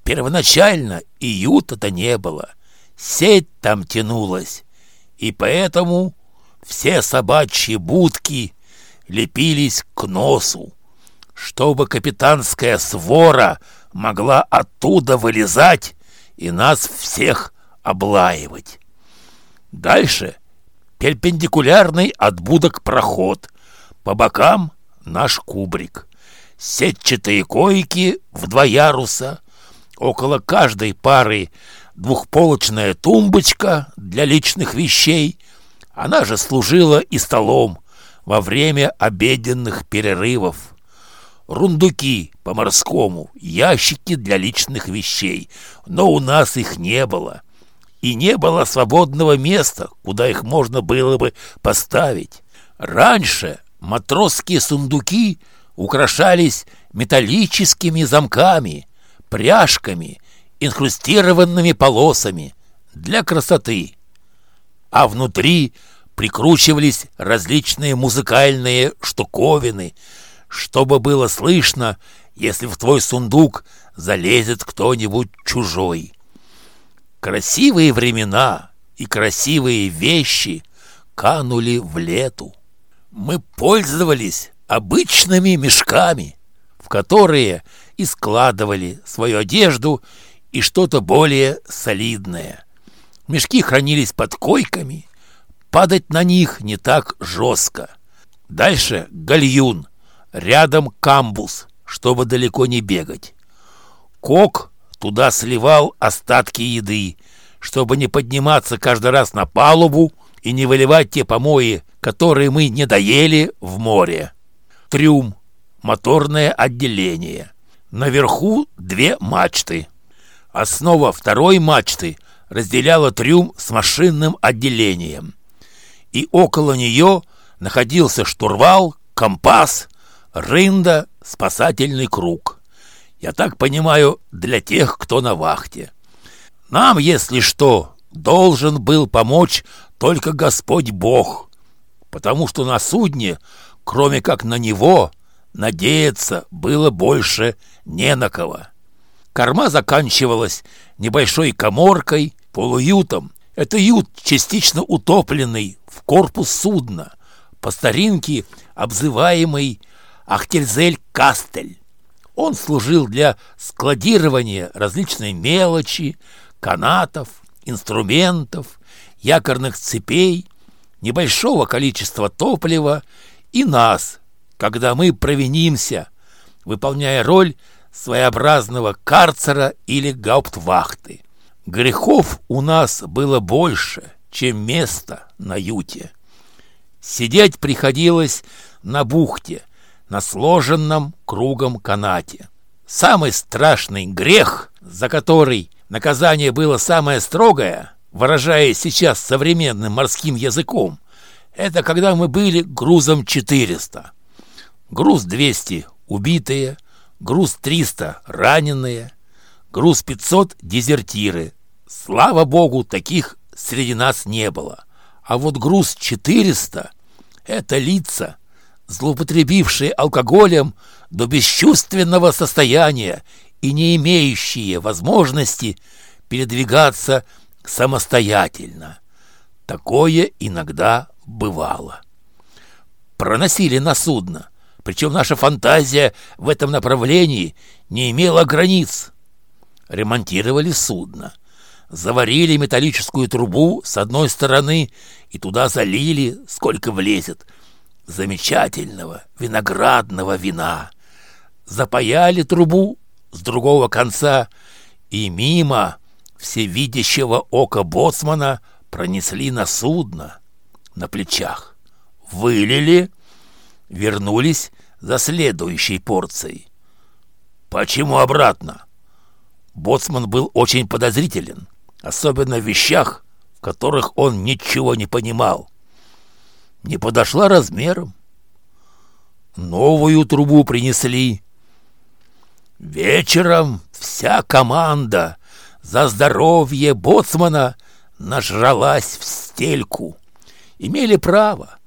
первоначально июта-то не было. Сеть там тянулась. И поэтому все собачьи будки лепились к носу, чтобы капитанская свора могла оттуда вылезать и нас всех облаивать. Дальше перпендикулярный от будок проход. По бокам наш кубрик. Сетчатые койки в два яруса. Около каждой пары двухполочная тумбочка для личных вещей. Она же служила и столом во время обеденных перерывов. Рундуки по-морскому, ящики для личных вещей, но у нас их не было и не было свободного места, куда их можно было бы поставить. Раньше матросские сундуки украшались металлическими замками, пряжками, инкрустированными полосами для красоты, а внутри прикручивались различные музыкальные штуковины, чтобы было слышно, если в твой сундук залезет кто-нибудь чужой. Красивые времена и красивые вещи канули в лету. Мы пользовались обычными мешками, в которые и складывали свою одежду и что-то более солидное. Мешки хранились под койками, падать на них не так жестко. Дальше гальюн, рядом камбус, чтобы далеко не бегать. Кок Туда сливал остатки еды, чтобы не подниматься каждый раз на палубу и не выливать те помои, которые мы не доели в море. Трюм. Моторное отделение. Наверху две мачты. Основа второй мачты разделяла трюм с машинным отделением. И около нее находился штурвал, компас, рында, спасательный круг. Я так понимаю, для тех, кто на вахте. Нам, если что, должен был помочь только Господь Бог, потому что на судне, кроме как на Него, надеяться было больше не на кого. Корма заканчивалась небольшой коморкой, полуютом. Это ют, частично утопленный в корпус судна, по старинке обзываемый Ахтельзель-Кастель. Он служил для складирования различной мелочи, канатов, инструментов, якорных цепей, небольшого количества топлива и нас, когда мы провинимся, выполняя роль своеобразного карцера или гауптвахты. Грехов у нас было больше, чем места на юте. Сидеть приходилось на бухте – на сложенном кругом канате. Самый страшный грех, за который наказание было самое строгое, выражаясь сейчас современным морским языком, это когда мы были грузом 400. Груз 200 – убитые, груз 300 – раненые, груз 500 – дезертиры. Слава богу, таких среди нас не было. А вот груз 400 – это лица – злоупотребившие алкоголем до бесчувственного состояния и не имеющие возможности передвигаться самостоятельно. Такое иногда бывало. Проносили на судно, причем наша фантазия в этом направлении не имела границ. Ремонтировали судно, заварили металлическую трубу с одной стороны и туда залили, сколько влезет – замечательного виноградного вина. Запаяли трубу с другого конца, и мимо всевидящего ока боцмана пронесли на судно на плечах. Вылили, вернулись за следующей порцией. Почему обратно? Боцман был очень подозрителен, особенно в вещах, в которых он ничего не понимал. Не подошла размером. Новую трубу принесли. Вечером вся команда за здоровье боцмана нажралась в стельку. Имели право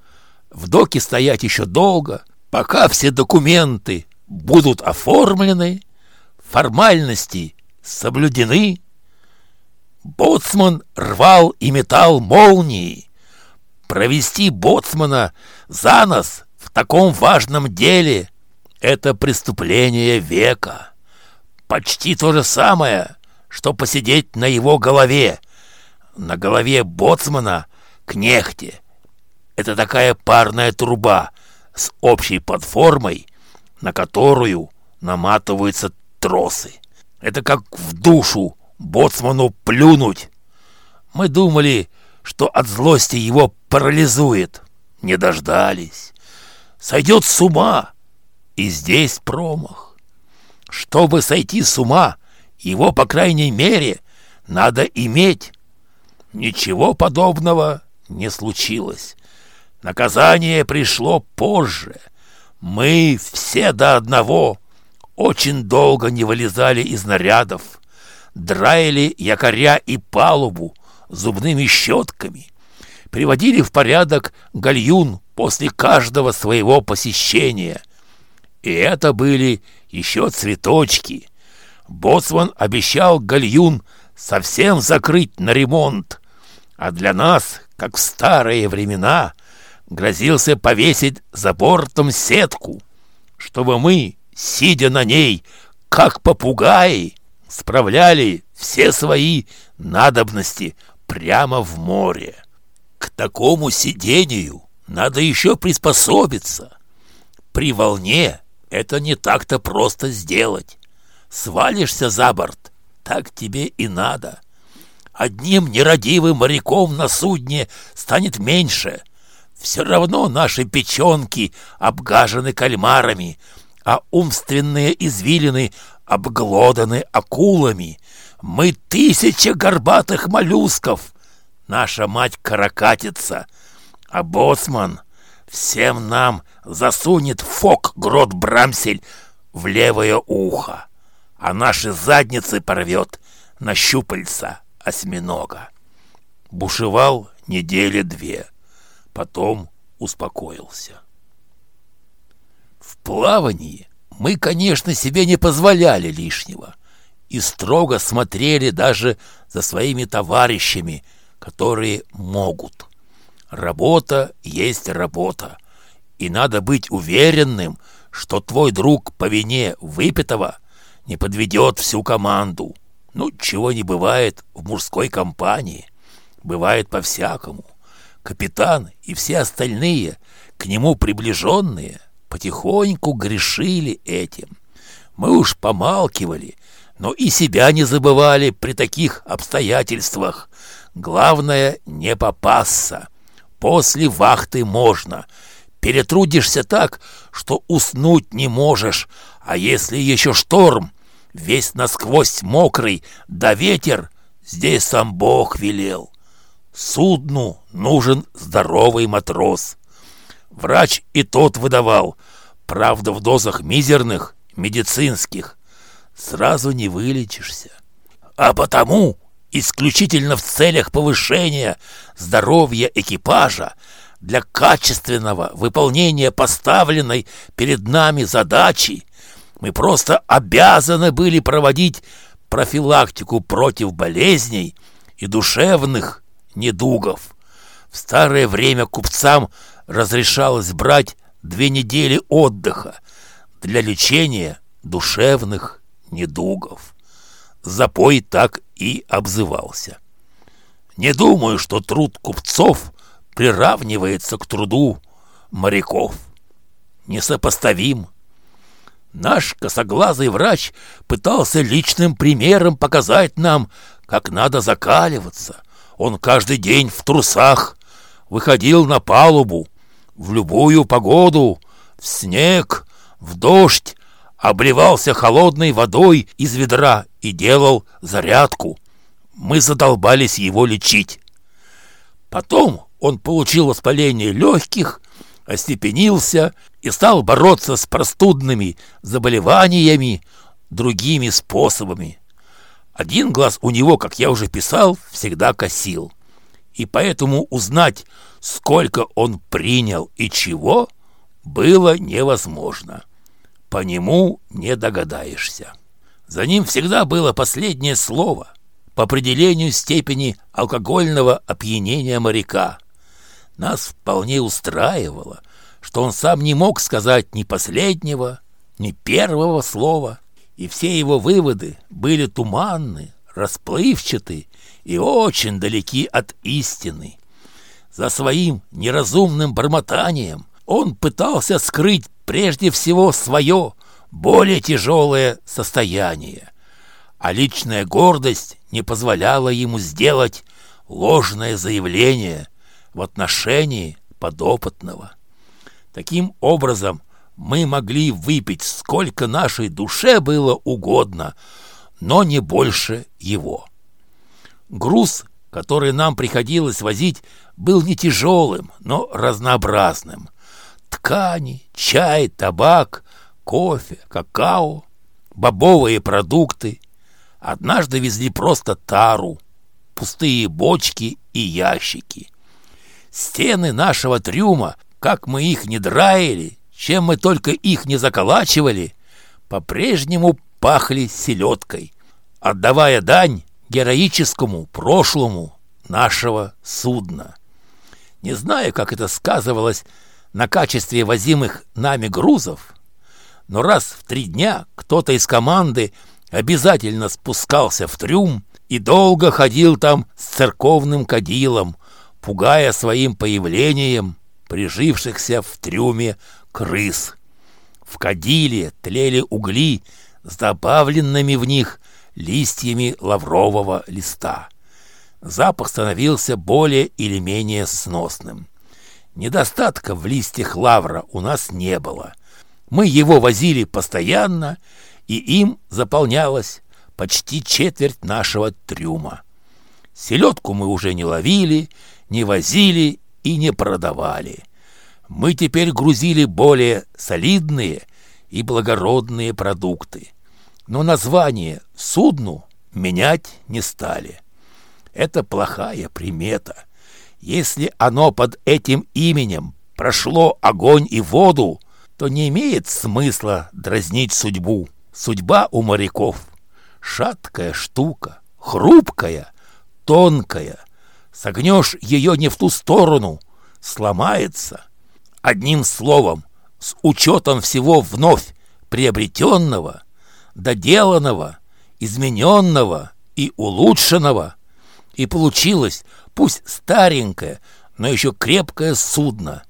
в доке стоять еще долго, пока все документы будут оформлены, формальности соблюдены. Боцман рвал и метал молнии. Провести боцмана за нос в таком важном деле — это преступление века. Почти то же самое, что посидеть на его голове. На голове боцмана кнехте. Это такая парная труба с общей платформой, на которую наматываются тросы. Это как в душу боцману плюнуть. Мы думали, что от злости его парализует. Не дождались. Сойдет с ума. И здесь промах. Чтобы сойти с ума, его, по крайней мере, надо иметь. Ничего подобного не случилось. Наказание пришло позже. Мы все до одного очень долго не вылезали из нарядов, драили якоря и палубу зубными щетками, приводили в порядок гальюн после каждого своего посещения. И это были еще цветочки. Боцман обещал гальюн совсем закрыть на ремонт, а для нас, как в старые времена, грозился повесить за бортом сетку, чтобы мы, сидя на ней, как попугаи, справляли все свои надобности прямо в море. К такому сидению надо еще приспособиться. При волне это не так-то просто сделать. Свалишься за борт, так тебе и надо. Одним нерадивым моряком на судне станет меньше. Все равно наши печенки обгажены кальмарами, а умственные извилины обглоданы акулами. Мы тысяча горбатых моллюсков. Наша мать каракатица, а боцман всем нам засунет фок грот Брамсель в левое ухо, а наши задницы порвет на щупальца осьминога. Бушевал недели две, потом успокоился. В плавании мы, конечно, себе не позволяли лишнего и строго смотрели даже за своими товарищами, которые могут. Работа есть работа, и надо быть уверенным, что твой друг по вине выпитого не подведет всю команду. Ну, чего не бывает в мужской компании. Бывает по-всякому. Капитан и все остальные, к нему приближенные, потихоньку грешили этим. Мы уж помалкивали, но и себя не забывали при таких обстоятельствах. Главное не попасться. После вахты можно. Перетрудишься так, что уснуть не можешь, а если еще шторм, весь насквозь мокрый, да ветер, здесь сам Бог велел. Судну нужен здоровый матрос. Врач и тот выдавал, правда в дозах мизерных, медицинских. Сразу не вылечишься. А потому, исключительно в целях повышения здоровья экипажа, для качественного выполнения поставленной перед нами задачи, мы просто обязаны были проводить профилактику против болезней и душевных недугов. В старое время купцам разрешалось брать две недели отдыха для лечения душевных недугов. Запой так и обзывался. Не думаю, что труд купцов приравнивается к труду моряков. Несопоставим. Наш косоглазый врач пытался личным примером показать нам, как надо закаливаться. Он каждый день в трусах выходил на палубу, в любую погоду, в снег, в дождь, обливался холодной водой из ведра и делал зарядку. Мы задолбались его лечить. Потом он получил воспаление легких, остепенился и стал бороться с простудными заболеваниями другими способами. Один глаз у него, как я уже писал, всегда косил. И поэтому узнать, сколько он принял и чего, было невозможно. По нему не догадаешься. За ним всегда было последнее слово по определению степени алкогольного опьянения моряка. Нас вполне устраивало, что он сам не мог сказать ни последнего, ни первого слова, и все его выводы были туманны, расплывчаты и очень далеки от истины. За своим неразумным бормотанием он пытался скрыть прежде всего свое, более тяжелое состояние, а личная гордость не позволяла ему сделать ложное заявление в отношении подопытного. Таким образом, мы могли выпить сколько нашей душе было угодно, но не больше его. Груз, который нам приходилось возить, был не тяжелым, но разнообразным. Ткани, чай, табак, кофе, какао, бобовые продукты. Однажды везли просто тару, пустые бочки и ящики. Стены нашего трюма как мы их не драили, чем мы только их не заколачивали, по-прежнему пахли селедкой, отдавая дань героическому прошлому нашего судна. Не знаю, как это сказывалось на качестве возимых нами грузов, но раз в три дня кто-то из команды обязательно спускался в трюм и долго ходил там с церковным кадилом, пугая своим появлением прижившихся в трюме крыс. В кадиле тлели угли с добавленными в них листьями лаврового листа. Запах становился более или менее сносным. Недостатка в листьях лавра у нас не было. Мы его возили постоянно, и им заполнялась почти четверть нашего трюма. Селедку мы уже не ловили, не возили и не продавали. Мы теперь грузили более солидные и благородные продукты. Но название судну менять не стали. Это плохая примета. Если оно под этим именем прошло огонь и воду, то не имеет смысла дразнить судьбу. Судьба у моряков — шаткая штука, хрупкая, тонкая, Согнешь ее не в ту сторону, сломается. Одним словом, с учетом всего вновь приобретенного, доделанного, измененного и улучшенного, и получилось, пусть старенькое, но еще крепкое судно,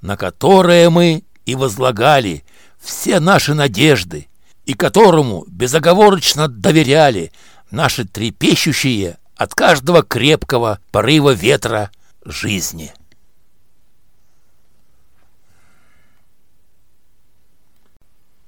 на которое мы и возлагали все наши надежды, и которому безоговорочно доверяли наши трепещущие от каждого крепкого порыва ветра жизни.